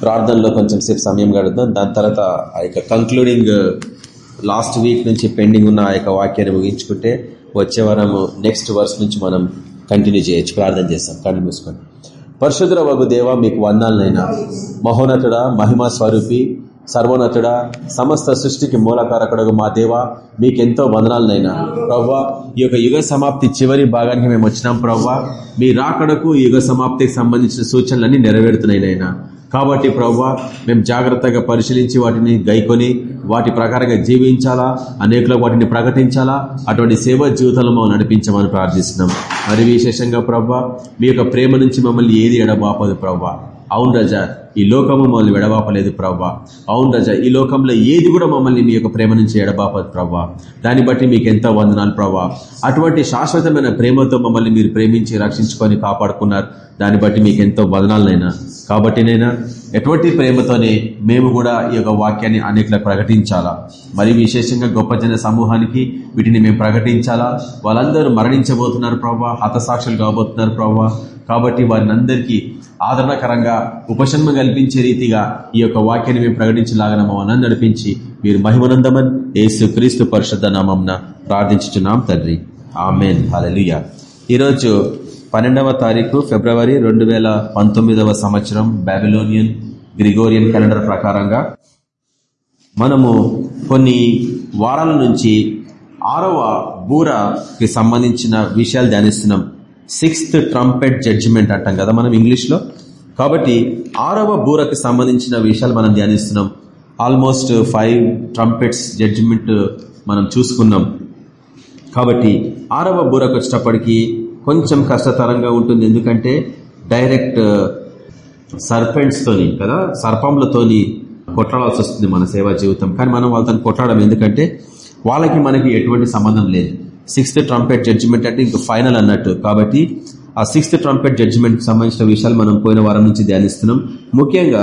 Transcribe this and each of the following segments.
ప్రార్థనలో కొంచెం సేపు సమయం గడుద్దాం దాని తర్వాత ఆ యొక్క కంక్లూడింగ్ లాస్ట్ వీక్ నుంచి పెండింగ్ ఉన్న ఆ యొక్క వాక్యాన్ని ముగించుకుంటే వచ్చే వారము నెక్స్ట్ వర్స్ నుంచి మనం కంటిన్యూ చేయొచ్చు. ప్రార్థన చేస్తాం. కళ్ళు మూసుకోండి. పరిశుద్ధ వగు దేవ మీకు వందాలనైనా. మహోన్నతుడ మహిమా స్వరూపి సర్వోన్నతుడ సమస్త సృష్టికి మూలకారకుడు మా దేవ మీకెంతో వందనాలనైనా. ప్రవ్వా ఈ యొక్క యుగ సమాప్తి చివరి భాగానికి మేము వచ్చినాం. ప్రవ్వా మీ రాకడకు యుగ సమాప్తికి సంబంధించిన సూచనలన్నీ నెరవేరుతున్నాయినైనా కాబట్టి ప్రభా మేము జాగ్రత్తగా పరిశీలించి వాటిని గైకొని వాటి ప్రకారంగా జీవించాలా అనేకలో వాటిని ప్రకటించాలా అటువంటి సేవ జీవితంలో నడిపించమని ప్రార్థిస్తున్నాం. మరి విశేషంగా ప్రభా మీ యొక్క ప్రేమ నుంచి మమ్మల్ని ఏది ఎడబాపదు ప్రభా. అవును రజా ఈ లోకము మమ్మల్ని విడబాపలేదు ప్రవ్వా. అవును రజా ఈ లోకంలో ఏది కూడా మమ్మల్ని మీ యొక్క ప్రేమ నుంచి ఎడబాపదు ప్రవ్వా. దాన్ని బట్టి మీకు ఎంతో వందనాలు ప్రవ్వా. అటువంటి శాశ్వతమైన ప్రేమతో మమ్మల్ని మీరు ప్రేమించి రక్షించుకొని కాపాడుకున్నారు. దాన్ని బట్టి మీకు ఎంతో వదనాలనైనా. కాబట్టి నైనా ఎటువంటి ప్రేమతోనే మేము కూడా ఈ యొక్క వాక్యాన్ని అనేకలకు ప్రకటించాలా? మరి విశేషంగా గొప్ప జన సమూహానికి వీటిని మేము ప్రకటించాలా? వాళ్ళందరూ మరణించబోతున్నారు ప్రవ్వా హతసాక్షులు కాబోతున్నారు ప్రవ్వా. కాబట్టి వారిని అందరికీ ఆదరణకరంగా ఉపశమనం కల్పించే రీతిగా ఈ యొక్క వాక్యాన్ని మేము ప్రకటించలాగా మమ్మల్ని నడిపించి మీరు మహిమనందమన్ ఏసు క్రీస్తు పరిషత్ నామంన ప్రార్థించుచున్నాం తండ్రి. ఆమెన్. హలలియ ఈరోజు పన్నెండవ తారీఖు ఫిబ్రవరి రెండు వేల పంతొమ్మిదవ సంవత్సరం బాబిలోనియన్ గ్రిగోరియన్ క్యాలెండర్ ప్రకారంగా మనము కొన్ని వారాల నుంచి ఆరవ బూరకి సంబంధించిన విషయాలు ధ్యానిస్తున్నాం. సిక్స్త్ ట్రంపెట్ జడ్జిమెంట్ అంటాం కదా మనం ఇంగ్లీష్లో. కాబట్టి ఆరవ బూరకు సంబంధించిన విషయాలు మనం ధ్యానిస్తున్నాం. ఆల్మోస్ట్ ఫైవ్ ట్రంపెట్స్ జడ్జిమెంట్ మనం చూసుకున్నాం. కాబట్టి ఆరవ బూరకు వచ్చినప్పటికీ కొంచెం కష్టతరంగా ఉంటుంది. ఎందుకంటే డైరెక్ట్ సర్పెంట్స్తోని కదా సర్పంలతోని కొట్లాడాల్సి వస్తుంది మన సేవా జీవితం. కానీ మనం వాళ్ళతో కొట్లాడడం ఎందుకంటే వాళ్ళకి మనకి ఎటువంటి సంబంధం లేదు. సిక్స్త్ ట్రంపెట్ జడ్జిమెంట్ అంటే ఇంకా ఫైనల్ అన్నట్టు. కాబట్టి ఆ సిక్స్త్ ట్రంపెట్ జడ్జిమెంట్ సంబంధించిన విషయాలు మనం పోయిన వారం నుంచి ధ్యానిస్తున్నాం. ముఖ్యంగా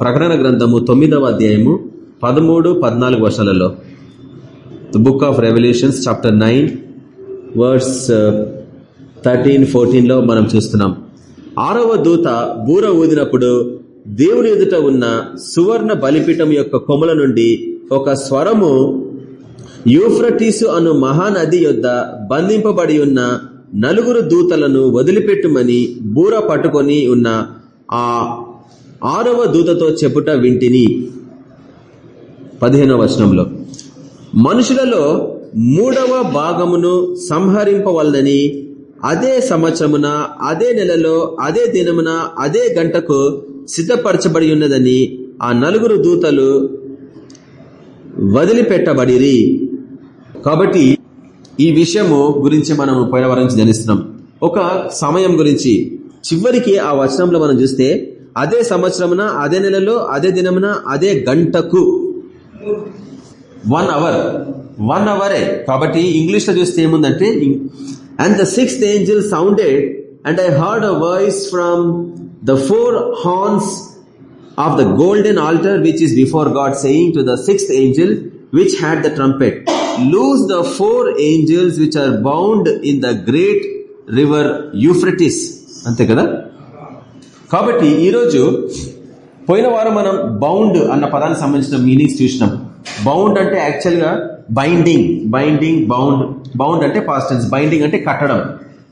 ప్రకటన గ్రంథము తొమ్మిదవ అధ్యాయము పదమూడు పద్నాలుగు వర్షాలలో. The book of revelations chapter nine verse thirteen ఫోర్టీన్లో మనం చూస్తున్నాం. ఆరవ దూత బూర ఊదినప్పుడు దేవుని ఎదుట ఉన్న సువర్ణ బలిపీఠం యొక్క కొమ్మల నుండి ఒక స్వరము యూఫ్రటీసు అను మహానది యొద్ద బంధింపబడి ఉన్న నలుగురు దూతలను వదిలిపెట్టుమని బూర పట్టుకొని ఉన్న ఆ ఆరవ దూతతో చెప్పుట వింటిని. పదిహేనవ వచనంలో. మనుషులలో మూడవ భాగమును సంహరింపవలనని అదే సంవత్సరమున అదే నెలలో అదే దినమున అదే గంటకు సిద్ధపరచబడి ఉన్నదని ఆ నలుగురు దూతలు వదిలిపెట్టబడిరి. కాబట్టి ఈ విషయము గురించి మనం పోయిన వారం నుంచి ధ్యానిస్తున్నాం. ఒక సమయం గురించి. చివరికి ఆ వచనంలో మనం చూస్తే అదే సంవత్సరమున అదే నెలలో అదే దినమున అదే గంటకు. వన్ అవర్ వన్ అవరే కాబట్టి ఇంగ్లీష్లో చూస్తే ఏముందంటే and the sixth angel sounded and I heard a voice from the four horns of the golden altar which is before God saying to the sixth angel which had the trumpet loose the four angels which are bound in the great river Euphrates అంతే కదా? కాబట్టి ఈరోజు పోయిన వారం మనం bound అన్న పదానికి సంబంధించిన మీనింగ్స్ చూసినాం. బౌండ్ అంటే యాక్చువల్గా బైండింగ్ బైండింగ్ బౌండ్ బౌండ్ అంటే పాస్టెన్స్ బైండింగ్ అంటే కట్టడం.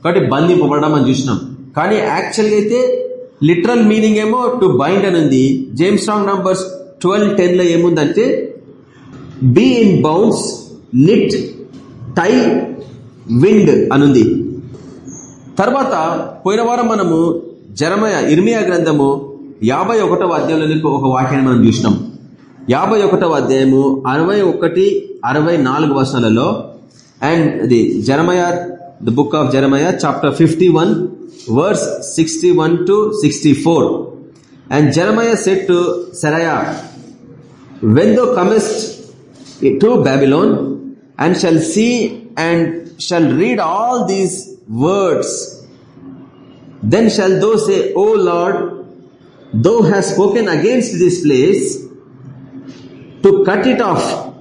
కాబట్టి బంధింపబడడం అని చూసినాం. కానీ యాక్చువల్గా అయితే లిటరల్ మీనింగ్ ఏమో టు బైండ్ అని ఉంది. జేమ్స్ రాంగ్ నంబర్స్ ట్వెల్వ్ టెన్లో ఏముందంటే be in bounds knit tie wind అనుంది. తర్వాత పోయిన వారం మనము జరమయ ఇర్మియా గ్రంథము యాభై ఒకటవ అధ్యాయంలో ఒక వాక్యాన్ని మనం చూసినాం. యాభై ఒకటవ అధ్యాయము అరవై ఒకటి అరవై నాలుగు వర్షాలలో అండ్ ఇది Jeremiah the book of Jeremiah chapter fifty one verse sixty one to sixty four and Jeremiah said Seraiah when thou comest to Babylon and shall see and shall read all these words. Then shall thou say, O Lord, thou hast spoken against this place to cut it off,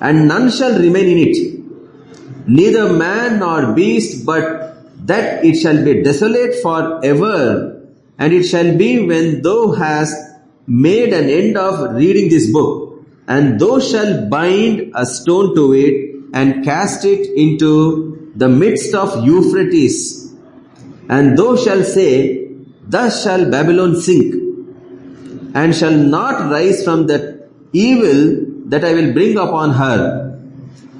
and none shall remain in it, neither man nor beast, but that it shall be desolate for ever, and it shall be when thou hast made an end of reading this book. And thou shalt bind a stone to it and cast it into the midst of Euphrates and thou shalt say the shall Babylon sink and shall not rise from that evil that I will bring upon her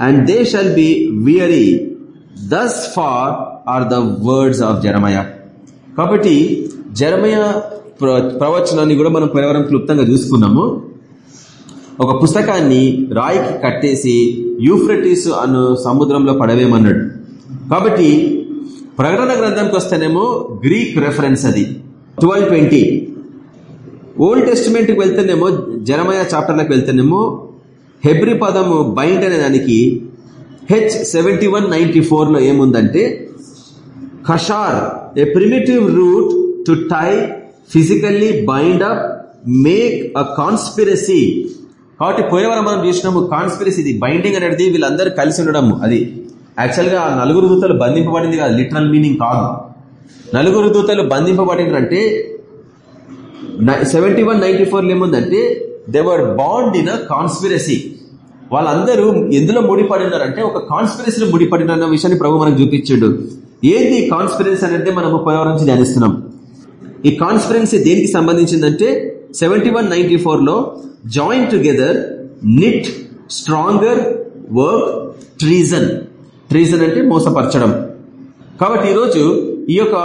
and they shall be weary thus far are the words of Jeremiah కాబట్టి Jeremiah ప్రవచనాన్ని కూడా మనం పరివారం క్లుప్తంగా చూసుకున్నాము. ఒక పుస్తకాన్ని రాయికి కట్టేసి యూఫ్రటీస్ అను సముద్రంలో పడవేమన్నాడు కాబట్టి ప్రకటన గ్రంథంకి వస్తేనేమో గ్రీక్ రెఫరెన్స్ అది. ట్వెల్వ్ ట్వంటీ ఓల్డ్ టెస్టిమెంట్కి వెళ్తేనేమో జరమయ చాప్టర్లకు వెళ్తేనేమో హెబ్రి పదము బైండ్ అనే దానికి హెచ్ సెవెంటీ వన్ నైన్టీ ఫోర్లో ఏముందంటే కషార్ a primitive root to tie physically bind up make a conspiracy కాబట్టి పోయేవారం మనం చూసినాము కాన్స్పిరసీ ఇది బైండింగ్ అనేది వీళ్ళందరూ కలిసి ఉండడం. అది యాక్చువల్గా నలుగురు దూతలు బంధింపబడింది కాదు లిటరల్ మీనింగ్ కాదు. నలుగురు దూతలు బంధింపబడినారంటే సెవెంటీ వన్ నైన్టీ ఫోర్లో ఏముందంటే they were bound in a conspiracy వాళ్ళందరూ ఎందులో ముడిపడినారంటే ఒక కాన్స్పిరసీలో ముడిపడిన విషయాన్ని ప్రభు మనకు చూపించాడు. ఏంది కాన్స్పిరెన్సీ అనేది మనం పోలవరం నుంచి ధ్యానిస్తున్నాం. ఈ కాన్స్పిరెన్సీ దేనికి సంబంధించిందంటే సెవెంటీ వన్ నైన్టీ ఫోర్లో join together knit stronger work treason. Treason అంటే మోసపరచడం. కాబట్టి ఈరోజు ఈ యొక్క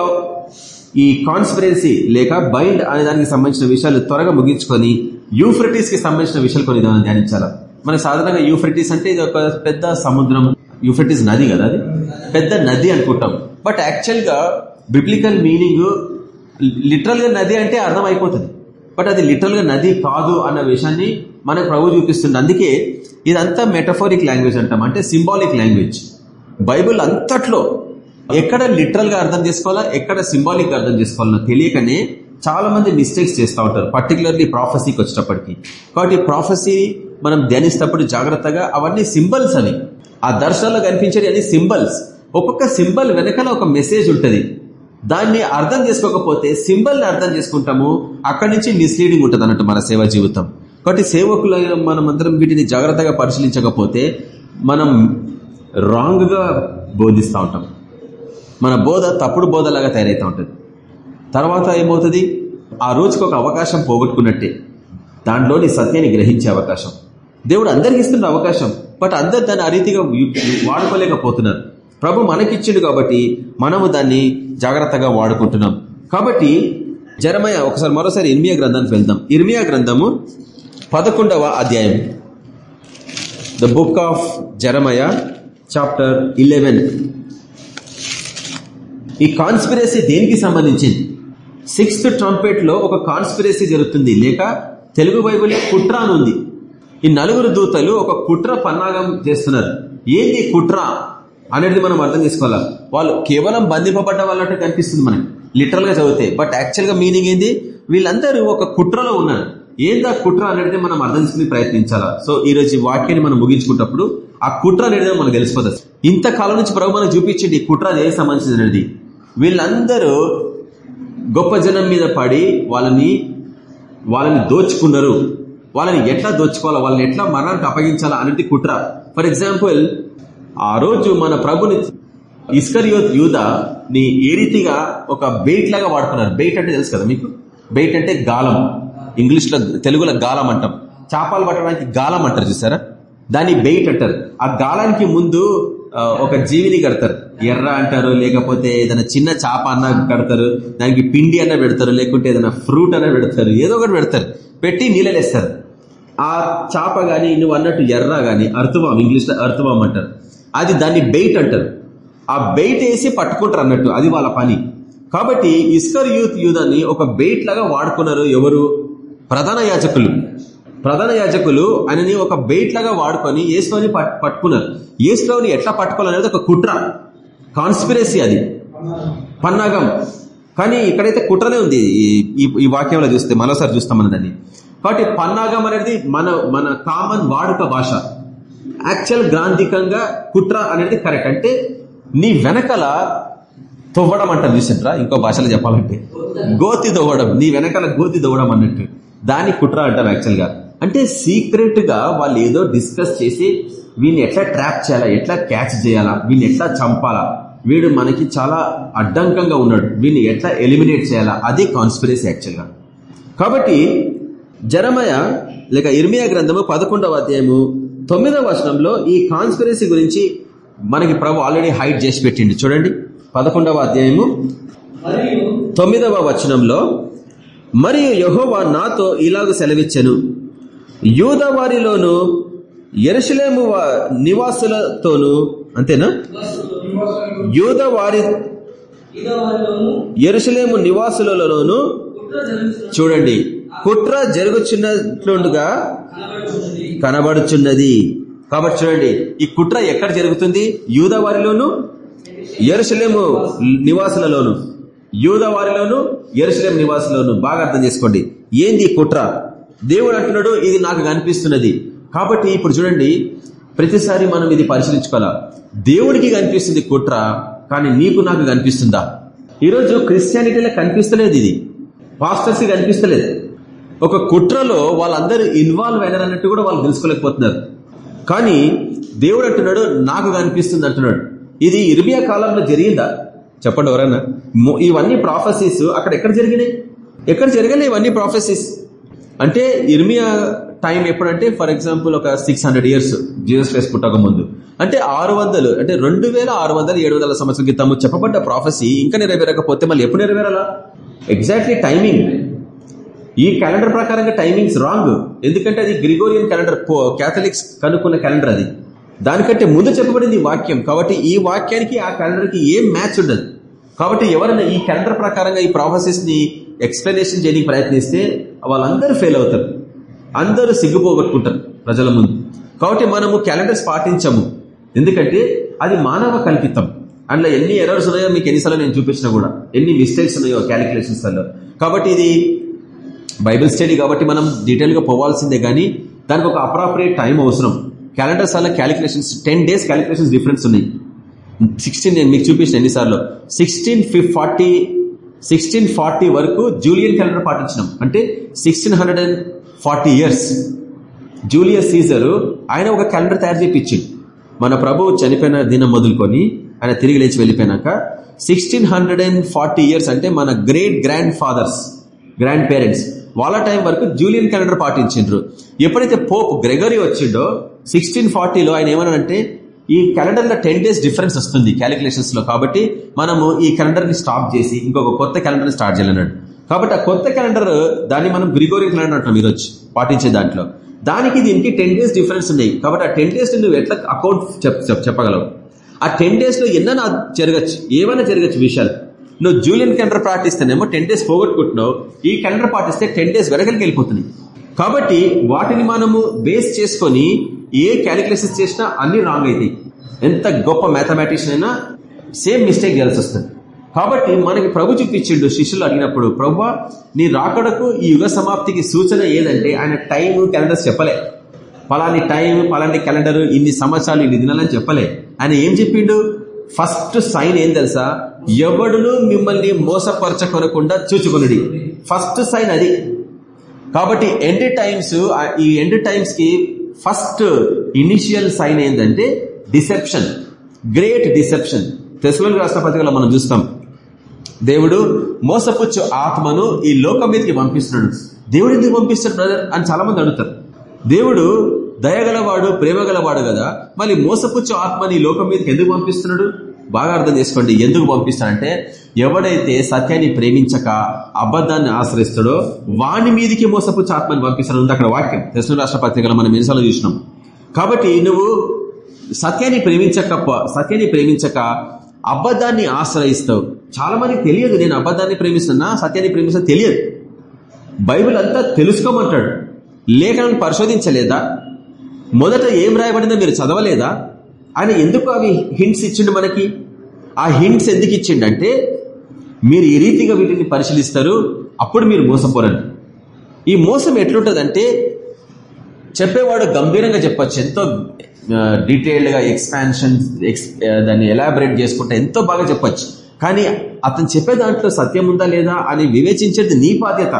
ఈ కాన్స్పిరెన్సీ లేక బైండ్ అనే దానికి సంబంధించిన విషయాలు త్వరగా ముగించుకొని యూఫ్రటీస్కి సంబంధించిన విషయాలు కొన్ని ధ్యానించాలి? మనకు సాధారణంగా యూఫ్రటీస్ అంటే ఇది ఒక పెద్ద సముద్రం. యూఫ్రటీస్ నది కదా అది? పెద్ద నది అనుకుంటాం. బట్ యాక్చువల్గా బిబ్లికల్ మీనింగ్ లిటరల్గా నది అంటే అర్థం అయిపోతుంది బట్ అది లిటరల్గా నది కాదు అన్న విషయాన్ని మనకు ప్రభు చూపిస్తుంది. అందుకే ఇదంతా మెటఫోరిక్ లాంగ్వేజ్ అంటాం. అంటే సింబాలిక్ లాంగ్వేజ్ బైబుల్ అంతట్లో ఎక్కడ లిటరల్గా అర్థం చేసుకోవాలా ఎక్కడ సింబాలిక్గా అర్థం చేసుకోవాలన్నా తెలియకనే చాలా మంది మిస్టేక్స్ చేస్తూ ఉంటారు. పర్టికులర్లీ ప్రాఫెసీకి వచ్చేటప్పటికి. కాబట్టి ప్రాఫెసీ మనం ధ్యానిస్తప్పుడు జాగ్రత్తగా అవన్నీ సింబల్స్ అని. ఆ దర్శనంలో కనిపించేది అన్ని సింబల్స్ ఒక్కొక్క సింబల్ వెనకాల ఒక మెసేజ్ ఉంటుంది. దాన్ని అర్థం చేసుకోకపోతే సింబల్ని అర్థం చేసుకుంటాము. అక్కడి నుంచి మిస్లీడింగ్ ఉంటుంది అన్నట్టు మన సేవ జీవితం. కాబట్టి సేవకుల మనమందరం వీటిని జాగ్రత్తగా పరిశీలించకపోతే మనం రాంగ్గా బోధిస్తూ ఉంటాం. మన బోధ తప్పుడు బోధలాగా తయారైతూ ఉంటుంది. తర్వాత ఏమవుతుంది? ఆ రోజుకి ఒక అవకాశం పోగొట్టుకున్నట్టే. దాంట్లోని సత్యాన్ని గ్రహించే అవకాశం. దేవుడు అందరికి ఇస్తున్న అవకాశం. బట్ అందరు దాన్ని ఆ రీతిగా వాడుకోలేకపోతున్నారు. ప్రభు మనకిచ్చిండు కాబట్టి మనము దాన్ని జాగ్రత్తగా వాడుకుంటున్నాం. కాబట్టి జరమయ ఒకసారి మరోసారి ఇర్మియా గ్రంథానికి వెళ్దాం. ఇర్మియా గ్రంథము పదకొండవ అధ్యాయం. The book of Jeremiah chapter eleven ఈ కాన్స్పిరసీ దేనికి సంబంధించింది? సిక్స్త్ ట్రంపెట్లో ఒక కాన్స్పిరసీ జరుగుతుంది. లేక తెలుగు బైబుల్లో కుట్ర అని ఉంది. ఈ నలుగురు దూతలు ఒక కుట్ర పన్నాగం చేస్తున్నారు. ఏంది కుట్ర? అనేది మనం అర్థం చేసుకోవాలా? వాళ్ళు కేవలం బంధింపబడ్డ వాళ్ళట్టు కనిపిస్తుంది మనకి. లిటరల్గా చదివితే. బట్ యాక్చువల్గా మీనింగ్ ఏంది? వీళ్ళందరూ ఒక కుట్రలో ఉన్నారు. ఏందా కుట్ర అనేది మనం అర్థం చేసుకుని ప్రయత్నించాలా? సో ఈ రోజు వాక్యాన్ని మనం ముగించుకున్నప్పుడు ఆ కుట్ర అనేది మనకు తెలిసిపోతుంది. ఇంతకాలం నుంచి ప్రభు మనకు చూపించండి ఈ కుట్ర దేనికి సంబంధించినది వీళ్ళందరూ గొప్ప జనం మీద పడి వాళ్ళని వాళ్ళని దోచుకున్నారు. వాళ్ళని ఎట్లా దోచుకోవాలా? వాళ్ళని ఎట్లా మరణానికి అప్పగించాలా? అనేది కుట్ర. ఫర్ ఎగ్జాంపుల్ ఆ రోజు మన ప్రభుని ఇస్కరియోత్ యూద ని ఏ రీతిగా ఒక బెయిట్ లాగా వాడుకున్నారు? బెయిట్ అంటే తెలుసు కదా మీకు? బెయిట్ అంటే గాలం. ఇంగ్లీష్లో తెలుగులో గాలం అంటాం. చేపలు పట్టడానికి గాలం అంటారు చూసారా? దాన్ని బెయిట్ అంటారు. ఆ గాలానికి ముందు ఒక జీవిని కడతారు. ఎర్ర అంటారు లేకపోతే ఏదైనా చిన్న చేప అన్న కడతారు దానికి పిండి అన్న పెడతారు లేకుంటే ఏదైనా ఫ్రూట్ అన్న పెడతారు ఏదో ఒకటి పెడతారు. పెట్టి నీళ్ళలేస్తారు. ఆ చేప గాని నువ్వు అన్నట్టు ఎర్ర గాని అర్థవాం ఇంగ్లీష్లో అర్థవాం అంటారు. అది దాన్ని బెయిట్ అంటారు. ఆ బెయిట్ వేసి పట్టుకుంటారు అన్నట్టు అది వాళ్ళ పని. కాబట్టి ఇస్కర్ యూత్ యూదాన్ని ఒక బెయిట్ లాగా వాడుకున్నారు ఎవరు? ప్రధాన యాజకులు. ప్రధాన యాజకులు ఆయనని ఒక బెయిట్ లాగా వాడుకొని ఏసులోని పట్టుకున్నారు. ఏసులోని ఎట్లా పట్టుకోవాలనేది ఒక కుట్ర. కాన్స్పిరసీ అది. పన్నాగం. కానీ ఇక్కడైతే కుట్రనే ఉంది. ఈ వాక్యంలో చూస్తే మరోసారి చూస్తాం మన దాన్ని. కాబట్టి పన్నాగం అనేది మన మన కామన్ వాడుక భాష. యాక్చువల్ గ్రాంధికంగా కుట్ర అనేది కరెక్ట్ అంటే నీ వెనకల తవ్వడం అంటారు చూసింట్రా ఇంకో భాషలో చెప్పాలంటే. గోతి తవ్వడం నీ వెనకాల గోతి తవ్వడం అన్నట్టు. దాన్ని కుట్ర అంటారు యాక్చువల్గా అంటే సీక్రెట్గా వాళ్ళు ఏదో డిస్కస్ చేసి వీడిని ఎట్లా ట్రాప్ చేయాలా ఎట్లా క్యాచ్ చేయాలా వీడిని ఎట్లా చంపాలా వీడు మనకి చాలా అడ్డంకంగా ఉన్నాడు. వీడిని ఎట్లా ఎలిమినేట్ చేయాలా అది కాన్స్పిరసీ యాక్చువల్గా కాబట్టి జరమయ లేక ఇర్మియా గ్రంథము పదకొండవ అధ్యాయము తొమ్మిదవ వచనంలో ఈ కాన్స్పిరసీ గురించి మనకి ప్రభు ఆల్రెడీ హైడ్ చేసి పెట్టిండి. చూడండి. పదకొండవ అధ్యాయము. తొమ్మిదవ వచనంలో మరియు యహోవా నాతో ఇలాగ సెలవిచ్చను. యూద వారిలోను ఎరుసలేము నివాసులతోనూ అంతేనా? యూద వారి ఎరుసలేము నివాసులలోను చూడండి. కుట్ర జరుగుచున్నట్లుగా కనబడుచున్నది. కాబట్టి చూడండి ఈ కుట్ర ఎక్కడ జరుగుతుంది? యూదవారిలోను ఎరుసలేము నివాసులలోను. యూదవారిలోను ఎరుసలేం నివాసులోను బాగా అర్థం చేసుకోండి. ఏంది ఈ కుట్ర? దేవుడు అంటున్నాడు ఇది నాకు కనిపిస్తున్నది. కాబట్టి ఇప్పుడు చూడండి ప్రతిసారి మనం ఇది పరిశీలించుకోవాలా? దేవుడికి కనిపిస్తుంది కుట్ర కానీ నీకు నాకు కనిపిస్తుందా? ఈరోజు క్రిస్టియానిటీలో కనిపిస్తలేదు ఇది. పాస్టర్స్ కనిపిస్తలేదు. ఒక కుట్రలో వాళ్ళందరూ ఇన్వాల్వ్ అయ్యారన్నట్టు కూడా వాళ్ళు తెలుసుకోలేకపోతున్నారు. కానీ దేవుడు అంటున్నాడు నాకు కనిపిస్తుంది అంటున్నాడు. ఇది ఇర్మియా కాలంలో జరిగిందా? చెప్పండి ఎవరన్నా ఇవన్నీ ప్రాఫెసీస్ అక్కడ ఎక్కడ జరిగినాయి? ఎక్కడ జరగలే ఇవన్నీ ప్రాఫెసీస్ అంటే ఇర్మియా టైం ఎప్పుడంటే ఫర్ ఎగ్జాంపుల్ ఒక six hundred years Jesus Christ పుట్టక ముందు. అంటే ఆరు వందలు అంటే రెండు వేల ఆరు వందల ఏడు వందల సంవత్సరం క్రితము చెప్పబడ్డ ప్రాఫెసీ ఇంకా నెరవేరకపోతే మళ్ళీ ఎప్పుడు నెరవేరాలా? ఎగ్జాక్ట్లీ టైమింగ్ ఈ క్యాలెండర్ ప్రకారంగా టైమింగ్స్ రాంగ్ ఎందుకంటే అది గ్రిగోరియన్ క్యాలెండర్ క్యాథలిక్స్ కనుక్కున్న క్యాలెండర్ అది. దానికంటే ముందు చెప్పబడింది ఈ వాక్యం. కాబట్టి ఈ వాక్యానికి ఆ క్యాలెండర్కి ఏం మ్యాచ్ ఉండదు. కాబట్టి ఎవరైనా ఈ క్యాలెండర్ ప్రకారంగా ఈ ప్రాసెస్ని ఎక్స్ప్లెనేషన్ చేయడానికి ప్రయత్నిస్తే వాళ్ళందరూ ఫెయిల్ అవుతారు. అందరూ సిగ్గుపోగొట్టుకుంటారు ప్రజల ముందు. కాబట్టి మనము క్యాలెండర్స్ పాటించము. ఎందుకంటే అది మానవ కల్పితం. అందులో ఎన్ని ఎర్రర్స్ ఉన్నాయో మీకు ఎన్నిసార్లు నేను చూపించినా కూడా ఎన్ని మిస్టేక్స్ ఉన్నాయో క్యాలిక్యులేషన్స్ కాబట్టి ఇది బైబిల్ స్టడీ కాబట్టి మనం డీటెయిల్గా పోవాల్సిందే కానీ దానికి ఒక అప్రాప్రియేట్ టైం అవసరం. క్యాలెండర్స్ అలా calculations ten days calculations difference ఉన్నాయి. సిక్స్టీన్ నేను మీకు చూపించిన ఎన్నిసార్లు. సిక్స్టీన్ ఫార్టీ సిక్స్టీన్ ఫార్టీ వరకు జూలియన్ క్యాలెండర్ పాటించినాం. అంటే sixteen hundred and forty years. Julius Caesar ఆయన ఒక క్యాలెండర్ తయారు చేయించింది మన ప్రభు చనిపోయిన దినం మొదలుకొని ఆయన తిరిగి లేచి వెళ్ళిపోయినాక sixteen hundred and forty years అంటే మన great grand fathers grand parents. వాళ్ళ టైం వరకు జూలియన్ క్యాలెండర్ పాటించిండ్రు. ఎప్పుడైతే పోప్ గ్రెగరీ వచ్చిండో సిక్స్టీన్ ఫార్టీలో ఆయన ఏమన్నాడంటే ఈ క్యాలెండర్లో టెన్ డేస్ డిఫరెన్స్ వస్తుంది క్యాలిక్యులేషన్స్లో కాబట్టి మనము ఈ క్యాలెండర్ని స్టాప్ చేసి ఇంకొక కొత్త క్యాలెండర్ని స్టార్ట్ చేయాలన్నాడు. కాబట్టి ఆ కొత్త క్యాలెండర్ దాన్ని మనం గ్రిగోరియన్ క్యాలెండర్ అంటాం ఈరోజు పాటించే దాంట్లో. దానికి దీనికి టెన్ డేస్ డిఫరెన్స్ ఉన్నాయి. కాబట్టి ఆ టెన్ డేస్ నువ్వు ఎట్లా అకౌంట్ చెప్పగలవు? ఆ టెన్ డేస్లో ఎన్నైనా జరగచ్చు ఏమైనా జరగచ్చు విషయాలు. నువ్వు జూలియన్ క్యాలెండర్ పాటిస్తేనేమో టెన్ డేస్ పోగొట్టుకుంటున్నావు ఈ క్యాలెండర్ పాటిస్తే టెన్ డేస్ వెనకలికి వెళ్ళిపోతున్నాయి. కాబట్టి వాటిని మనము బేస్ చేసుకొని ఏ క్యాలిక్యులేషన్స్ చేసినా అన్ని రాంగ్ అవుతాయి ఎంత గొప్ప మ్యాథమెటిషియన్ అయినా సేమ్ మిస్టేక్ చేయాల్సి వస్తుంది. కాబట్టి మనకి ప్రభు చూపించిండు శిష్యులు అడిగినప్పుడు ప్రభు నీ రాకడకు ఈ యుగ సమాప్తికి సూచన ఏదంటే? ఆయన టైం క్యాలెండర్స్ చెప్పలే. పలాని టైం పలాని క్యాలెండర్ ఇన్ని సంవత్సరాలు ఇన్ని దినాలని చెప్పలే. ఆయన ఏం చెప్పిండు? ఫస్ట్ సైన్ ఏం తెలుసా? ఎవడును మిమ్మల్ని మోసపరచకొనకుండా చూచుకొనుడి. ఫస్ట్ సైన్ అది. కాబట్టి ఎండ్ టైమ్స్ ఈ ఎండ్ టైమ్స్కి ఫస్ట్ ఇనిషియల్ సైన్ ఏంటంటే డిసెప్షన్ గ్రేట్ డిసెప్షన్ తెసులోని రాష్ట్ర పత్రికలో మనం చూస్తాం. దేవుడు మోసపుచ్చు ఆత్మను ఈ లోకం మీదకి పంపిస్తున్నాడు. దేవుడు ఎందుకు పంపిస్తాడు బ్రదర్ అని చాలా మంది అడుగుతారు. దేవుడు దయగలవాడు ప్రేమగలవాడు కదా. మళ్ళీ మోసపుచ్చు ఆత్మని ఈ లోకం మీదకి ఎందుకు పంపిస్తున్నాడు? బాగా అర్థం చేసుకోండి. ఎందుకు పంపిస్తానంటే ఎవడైతే సత్యాన్ని ప్రేమించక అబద్ధాన్ని ఆశ్రయిస్తాడో వాని మీదికి మోసపు ఆత్మని పంపిస్తాడు అక్కడ వాక్యం. తెలుగు రాష్ట్ర పత్రికలో మనం ఎన్నిసార్లు చూసినాం. కాబట్టి నువ్వు సత్యాన్ని ప్రేమించక సత్యాన్ని ప్రేమించక అబద్ధాన్ని ఆశ్రయిస్తావు. చాలా మందికి తెలియదు నేను అబద్ధాన్ని ప్రేమిస్తున్నా సత్యాన్ని ప్రేమిస్తున్నా తెలియదు. బైబిల్ అంతా తెలుసుకోమంటాడు. లేఖనం పరిశోధించలేదా? మొదట ఏం రాయబడిందో మీరు చదవలేదా? ఆయన ఎందుకు అవి హింట్స్ ఇచ్చిండు మనకి? ఆ హింట్స్ ఎందుకు ఇచ్చిండంటే మీరు ఈ రీతిగా వీటిని పరిశీలిస్తారు అప్పుడు మీరు మోసపోరండి. ఈ మోసం ఎట్లుంటుందంటే చెప్పేవాడు గంభీరంగా చెప్పచ్చు. ఎంతో డీటెయిల్డ్గా ఎక్స్పాన్షన్ దాన్ని ఎలాబరేట్ చేసుకుంటే ఎంతో బాగా చెప్పచ్చు. కానీ అతను చెప్పే దాంట్లో సత్యం ఉందా లేదా అని వివేచించేది నీ బాధ్యత.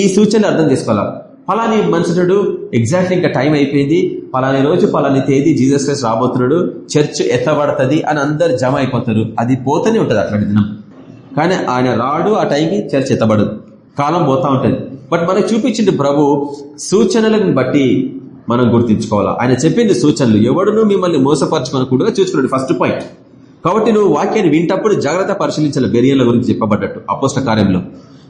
ఈ సూచనలు అర్థం చేసుకోవాలా? ఫలాని మనుషుడు ఎగ్జాక్ట్లీ ఇంకా టైం అయిపోయింది. పలాని రోజు పలాని తేదీ జీసస్ క్రైస్ట్ రాబోతున్నాడు. చర్చ్ ఎత్తబడుతుంది అని అందరు జమ అయిపోతారు. అది పోతూనే ఉంటుంది అట్లాంటి దినం. కానీ ఆయన రాడు ఆ టైంకి చర్చ్ ఎత్తబడదు. కాలం పోతా ఉంటుంది. బట్ మనకు చూపించింది ప్రభు సూచనలను బట్టి మనం గుర్తించుకోవాలా? ఆయన చెప్పింది సూచనలు. ఎవడును మిమ్మల్ని మోసపరచుకోనకుండా చూసుకున్నాడు. ఫస్ట్ పాయింట్ కాబట్టి నువ్వు వాక్యాన్ని వింటప్పుడు జాగ్రత్త పరిశీలించాలి. బెరియన్ల గురించి చెప్పబడ్డట్టు అపోస్ట కార్యంలో.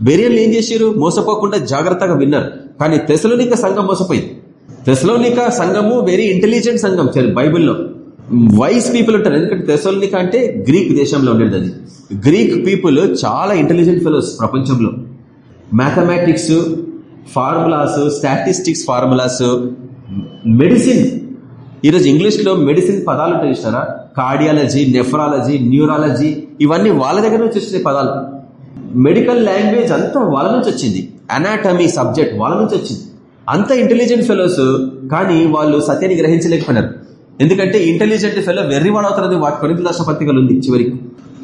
బెరియన్లు ఏం చేశారు మోసపోకుండా జాగ్రత్తగా విన్నారు. కానీ తెసలోనిక సంఘం మోసపోయింది. తెసలోనిక సంఘము వెరీ ఇంటెలిజెంట్ సంఘం బైబిల్లో. వైస్ పీపుల్ ఉంటారు. ఎందుకంటే తెసలోనిక అంటే గ్రీక్ దేశంలో ఉండేది అది. గ్రీక్ పీపుల్ చాలా ఇంటెలిజెంట్ ఫెలోస్ ప్రపంచంలో. Mathematics formulas statistics formulas medicine ఈరోజు ఇంగ్లీష్లో మెడిసిన్ పదాలు ఉంటాయి ఇస్తారా కార్డియాలజీ నెఫ్రాలజీ న్యూరాలజీ ఇవన్నీ వాళ్ళ దగ్గర నుంచి వచ్చినాయి పదాలు. మెడికల్ లాంగ్వేజ్ అంతా వాళ్ళ నుంచి వచ్చింది. అనాటమీ సబ్జెక్ట్ వాళ్ళ నుంచి వచ్చింది. అంత ఇంటెలిజెంట్ ఫెలోస్ కానీ వాళ్ళు సత్యాన్ని గ్రహించలేకపోయినారు. ఎందుకంటే ఇంటెలిజెంట్ ఫెలో వెర్రివాడవుతున్నది వాటి పరిమితి రాష్ట్రపత్రికలు ఉంది చివరికి.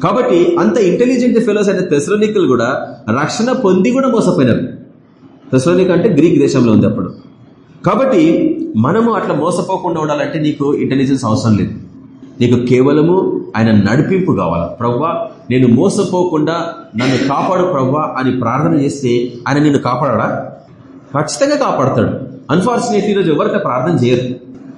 కాబట్టి అంత ఇంటెలిజెంట్ ఫెలోస్ అయిన తెసలోనికలు కూడా రక్షణ పొంది కూడా మోసపోయినారు. తెసలోనిక అంటే గ్రీక్ దేశంలో ఉంది అప్పుడు. కాబట్టి మనము అట్లా మోసపోకుండా ఉండాలంటే నీకు ఇంటెలిజెన్స్ అవసరం లేదు. నీకు కేవలము ఆయన నడిపింపు కావాలా? ప్రవ్వా నేను మోసపోకుండా నన్ను కాపాడు ప్రవ్వా అని ప్రార్థన చేస్తే ఆయన నిన్ను కాపాడా ఖచ్చితంగా కాపాడతాడు. అన్ఫార్చునేట్లీ ఈరోజు ఎవరితో ప్రార్థన చేయరు.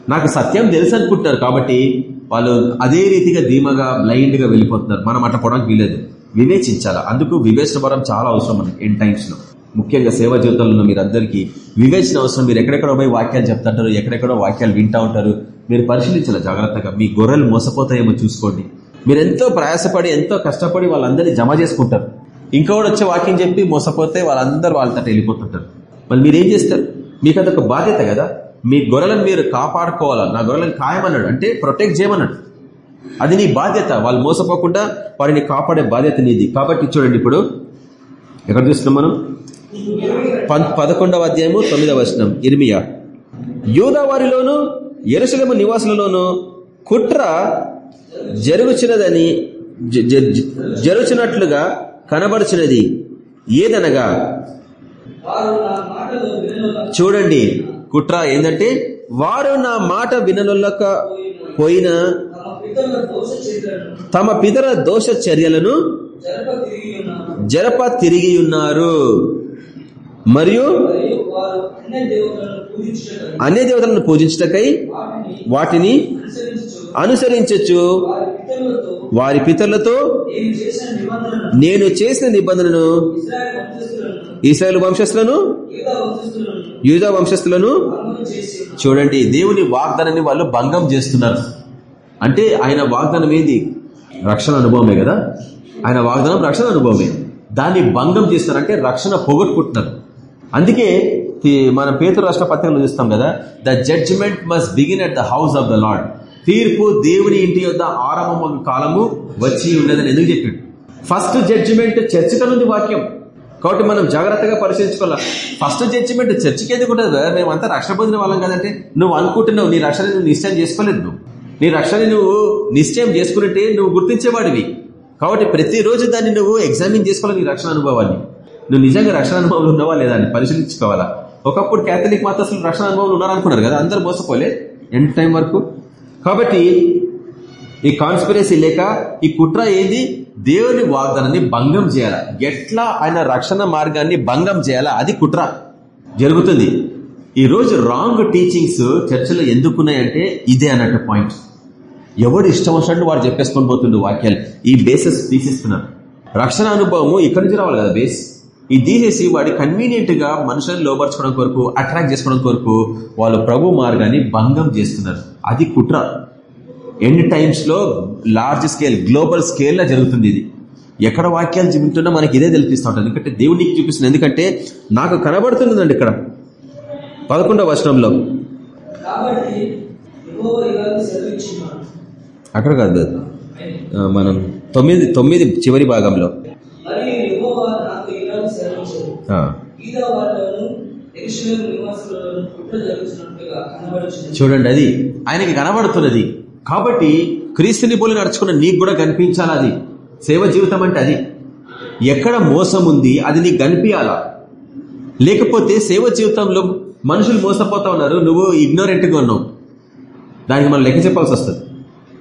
నాకు సత్యం తెలుసు అనుకుంటారు కాబట్టి వాళ్ళు అదే రీతిగా ధీమగా బ్లైండ్గా వెళ్ళిపోతున్నారు. మనం అట్లా పోవడానికి వీలేదు వివేచించాలా? అందుకు వివేచనపరం చాలా అవసరం మనకి ఎన్ టైమ్స్లో ముఖ్యంగా సేవ జీవితంలో మీరు అందరికీ వివేచన అవసరం. మీరు ఎక్కడెక్కడో పోయి వాక్యాలు చెప్తుంటారు ఎక్కడెక్కడో వాక్యాలు వింటా ఉంటారు. మీరు పరిశీలించాలి జాగ్రత్తగా? మీ గొర్రెలు మోసపోతాయేమో చూసుకోండి. మీరు ఎంతో ప్రయాసపడి ఎంతో కష్టపడి వాళ్ళందరినీ జమ చేసుకుంటారు. ఇంకోటి వచ్చే వాక్యం చెప్పి మోసపోతే వాళ్ళందరూ వాళ్ళతో వెళ్ళిపోతుంటారు. మళ్ళీ మీరు ఏం చేస్తారు? మీకు అదొక బాధ్యత కదా? మీ గొర్రెలను మీరు కాపాడుకోవాలా? నా గొర్రెలను ఖాయమన్నాడు అంటే ప్రొటెక్ట్ చేయమన్నాడు. అది నీ బాధ్యత. వాళ్ళు మోసపోకుండా వారిని కాపాడే బాధ్యత నీది. కాబట్టి చూడండి ఇప్పుడు ఎక్కడ చూస్తున్నాం మనం? పదకొండవ అధ్యాయము తొమ్మిదవ వచనం. ఇర్మియా. యూదా వారిలోను ఎరుసలేము నివాసులలోను కుట్ర జరుగుచినదని జ- జ- కనబడుచున్నది ఏదనగా? చూడండి కుట్ర ఏంటంటే వారు నా మాట వినలొల్లక పోయిన తమ పితర దోష చర్యలను జరప తిరిగి ఉన్నారు మరియు మరియు అన్య దేవతలను పూజించటకై వాటిని అనుసరించచ్చు. వారి పితరులతో నేను చేసిన నిబంధనను ఇస్రాయల్ వంశస్థులను యూజా వంశస్థులను యూదా వంశస్థులను చూడండి. దేవుని వాగ్దానాన్ని వాళ్ళు భంగం చేస్తున్నారు. అంటే ఆయన వాగ్దానం ఏంది? రక్షణ అనుభవమే కదా? ఆయన వాగ్దానం రక్షణ అనుభవమే. దాన్ని భంగం చేస్తున్నారు అంటే రక్షణ పోగొట్టుకుంటున్నారు. అందుకే తి- మన పేతురు రాష్ట్ర పత్రికలు చూస్తాం కదా the judgment must begin at the house of the lord తీర్పు దేవుని ఇంటి యొక్క ఆరంభం కాలము వచ్చి ఉన్నదని ఎందుకు చెప్పాడు? ఫస్ట్ జడ్జిమెంట్ చర్చకనుంది వాక్యం. కాబట్టి మనం జాగ్రత్తగా పరిశీలించుకోవాలి? ఫస్ట్ జడ్జిమెంట్ చర్చికి ఎందుకు ఉండదు కదా మేమంతా రక్షణ పొందిన వాళ్ళం కదంటే. నువ్వు అనుకుంటున్నావు నీ రక్షణ నువ్వు నిశ్చయం చేసుకోలేదు నువ్వు. నీ రక్షణ నువ్వు నిశ్చయం చేసుకున్నట్టే నువ్వు గుర్తించేవాడివి. కాబట్టి ప్రతిరోజు దాన్ని నువ్వు ఎగ్జామిన్ చేసుకోవాలి నీ రక్షణ అనుభవాన్ని. నువ్వు నిజంగా రక్షణ అనుభవంలో ఉన్నావా లేదా అని పరిశీలించుకోవాలా? ఒకప్పుడు క్యాథలిక్ మాత్రం రక్షణ అనుభవంలో ఉన్నారనుకున్నారు కదా? అందరు మోసపోలే? ఎండ్ టైం వరకు? కాబట్టి ఈ కాన్స్పిరసీ లేక ఈ కుట్ర ఏంది? దేవుని వాగ్దానాన్ని భంగం చేయాలా? ఎట్లా ఆయన రక్షణ మార్గాన్ని భంగం చేయాలా? అది కుట్ర జరుగుతుంది. ఈ రోజు రాంగ్ టీచింగ్స్ చర్చలో ఎందుకున్నాయంటే ఇదే అన్నట్టు పాయింట్ ఎవడు ఇష్టం వచ్చినట్టు వాడు చెప్పేసుకొని పోతుండు వాక్యాలు. ఈ బేసెస్ తీసేస్తున్నారు రక్షణ అనుభవము ఇక్కడి నుంచి రావాలి కదా బేస్ ఈ తీసేసి వాడి కన్వీనియంట్గా మనుషులను లోపరచుకోవడం కొరకు అట్రాక్ట్ చేసుకోవడం కొరకు వాళ్ళు ప్రభు మార్గాన్ని భంగం చేస్తున్నారు. అది కుట్ర. ఎండ్ టైమ్స్లో లార్జ్ స్కేల్ గ్లోబల్ స్కేల్లో జరుగుతుంది ఇది. ఎక్కడ వాక్యాలు చెబుతున్నా మనకి ఇదే తెలిపిస్తూ ఉంటుంది. ఎందుకంటే దేవునికి చూపిస్తుంది. ఎందుకంటే నాకు కనబడుతుందండి ఇక్కడ. పదకొండవ వచనంలో. అక్కడ కాదు మనం తొమ్మిది తొమ్మిది చివరి భాగంలో. చూడండి అది. ఆయనకి కనబడుతున్నది. కాబట్టి క్రీస్తుని పోలి నడుచుకున్న నీకు కూడా కనిపించాలి అది? సేవ జీవితం అంటే అది. ఎక్కడ మోసం ఉంది అది నీకు కనిపించాలా? లేకపోతే సేవ జీవితంలో మనుషులు మోసపోతా ఉన్నారు నువ్వు ఇగ్నోరెంట్గా ఉన్నావు. దానికి మనం లెక్క చెప్పాల్సి వస్తుంది.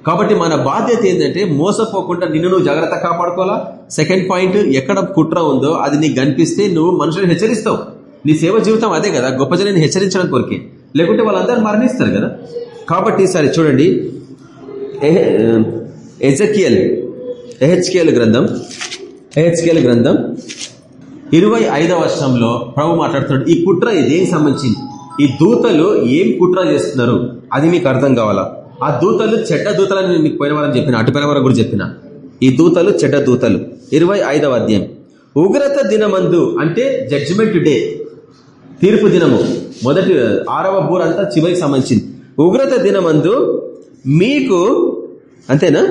కాబట్టి మన బాధ్యత ఏంటంటే మోసపోకుండా నిన్ను నువ్వు జాగ్రత్త కాపాడుకోవాలా? సెకండ్ పాయింట్ ఎక్కడ కుట్ర ఉందో అది నీకు కనిపిస్తే నువ్వు మనుషులను హెచ్చరిస్తావు. నీ సేవ జీవితం అదే కదా గొప్ప జనాన్ని హెచ్చరించడం కోరికే. లేకుంటే వాళ్ళందరూ మరణిస్తారు కదా. కాబట్టి ఈసారి చూడండి. ఎజకియల్ ఎహెచ్కేల్ గ్రంథం ఎహెచ్కేల్ గ్రంథం. ఇరవై ఐదవ వర్షంలో ప్రభు మాట్లాడుతున్నాడు ఈ కుట్ర ఇదేం సంబంధించింది? ఈ దూతలు ఏం కుట్ర చేస్తున్నారు? అది మీకు అర్థం కావాలా? ఆ దూతలు చెడ్డ దూతలని నేను మీకు పోయిన వారని చెప్పిన అటుపోయిన వారం కూడా చెప్పిన? ఈ దూతలు చెడ్డ దూతలు. ఇరవై ఐదవ అధ్యాయం. ఉగ్రత దినమందు అంటే జడ్జిమెంట్ డే తీర్పు దినము మొదటి ఆరవ బూర్ అంతా చివరికి సంబంధించింది. ఉగ్రత దినమందు మీకు అంతేనా?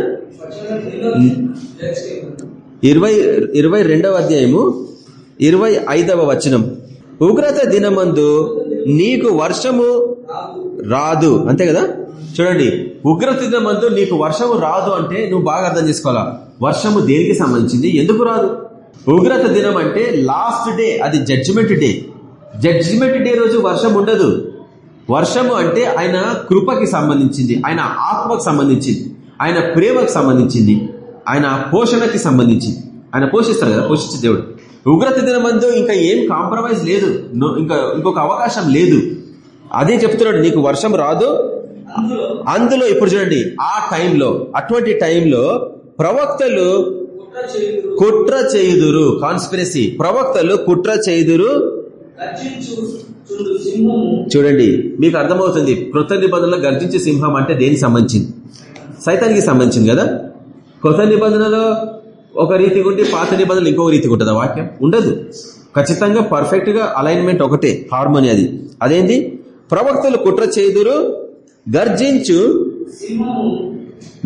ఇరవై ఇరవై రెండవ అధ్యాయము ఇరవై ఐదవ వచనం. ఉగ్రత దినమందు నీకు వర్షము రాదు. అంతే కదా? చూడండి ఉగ్రత దినమందు నీకు వర్షము రాదు అంటే నువ్వు బాగా అర్థం చేసుకోవాలా? వర్షము దేనికి సంబంధించింది? ఎందుకు రాదు? ఉగ్రత దినం అంటే లాస్ట్ డే అది జడ్జిమెంట్ డే జడ్జిమెంట్ డే రోజు వర్షం ఉండదు. వర్షము అంటే ఆయన కృపకి సంబంధించింది ఆయన ఆత్మకు సంబంధించింది ఆయన ప్రేమకు సంబంధించింది ఆయన పోషణకి సంబంధించింది. ఆయన పోషిస్తారు కదా పోషించే దేవుడు. ఉగ్రత దినమందు ఇంకా ఏం కాంప్రమైజ్ లేదు. ఇంకా ఇంకొక అవకాశం లేదు. అదే చెప్తున్నాడు నీకు వర్షం రాదు. అందులో ఇప్పుడు చూడండి ఆ టైంలో అటువంటి టైంలో ప్రవక్తలు కుట్ర చేయుదురు. కాన్స్పిరసీ. ప్రవక్తలు కుట్ర చేయుదురు. చూడండి మీకు అర్థమవుతుంది కృత నిబంధనలో గర్జించే సింహం అంటే దేనికి సంబంధించింది? సైతానికి సంబంధించింది కదా? కొత్త నిబంధనలో ఒక రీతిగా ఉంటే పాత నిబంధనలు ఇంకొక రీతి ఉంటుంది వాక్యం? ఉండదు. ఖచ్చితంగా పర్ఫెక్ట్గా అలైన్మెంట్ ఒకటే హార్మోని అది. అదేంటి ప్రవక్తలు కుట్ర చేదురు గర్జించు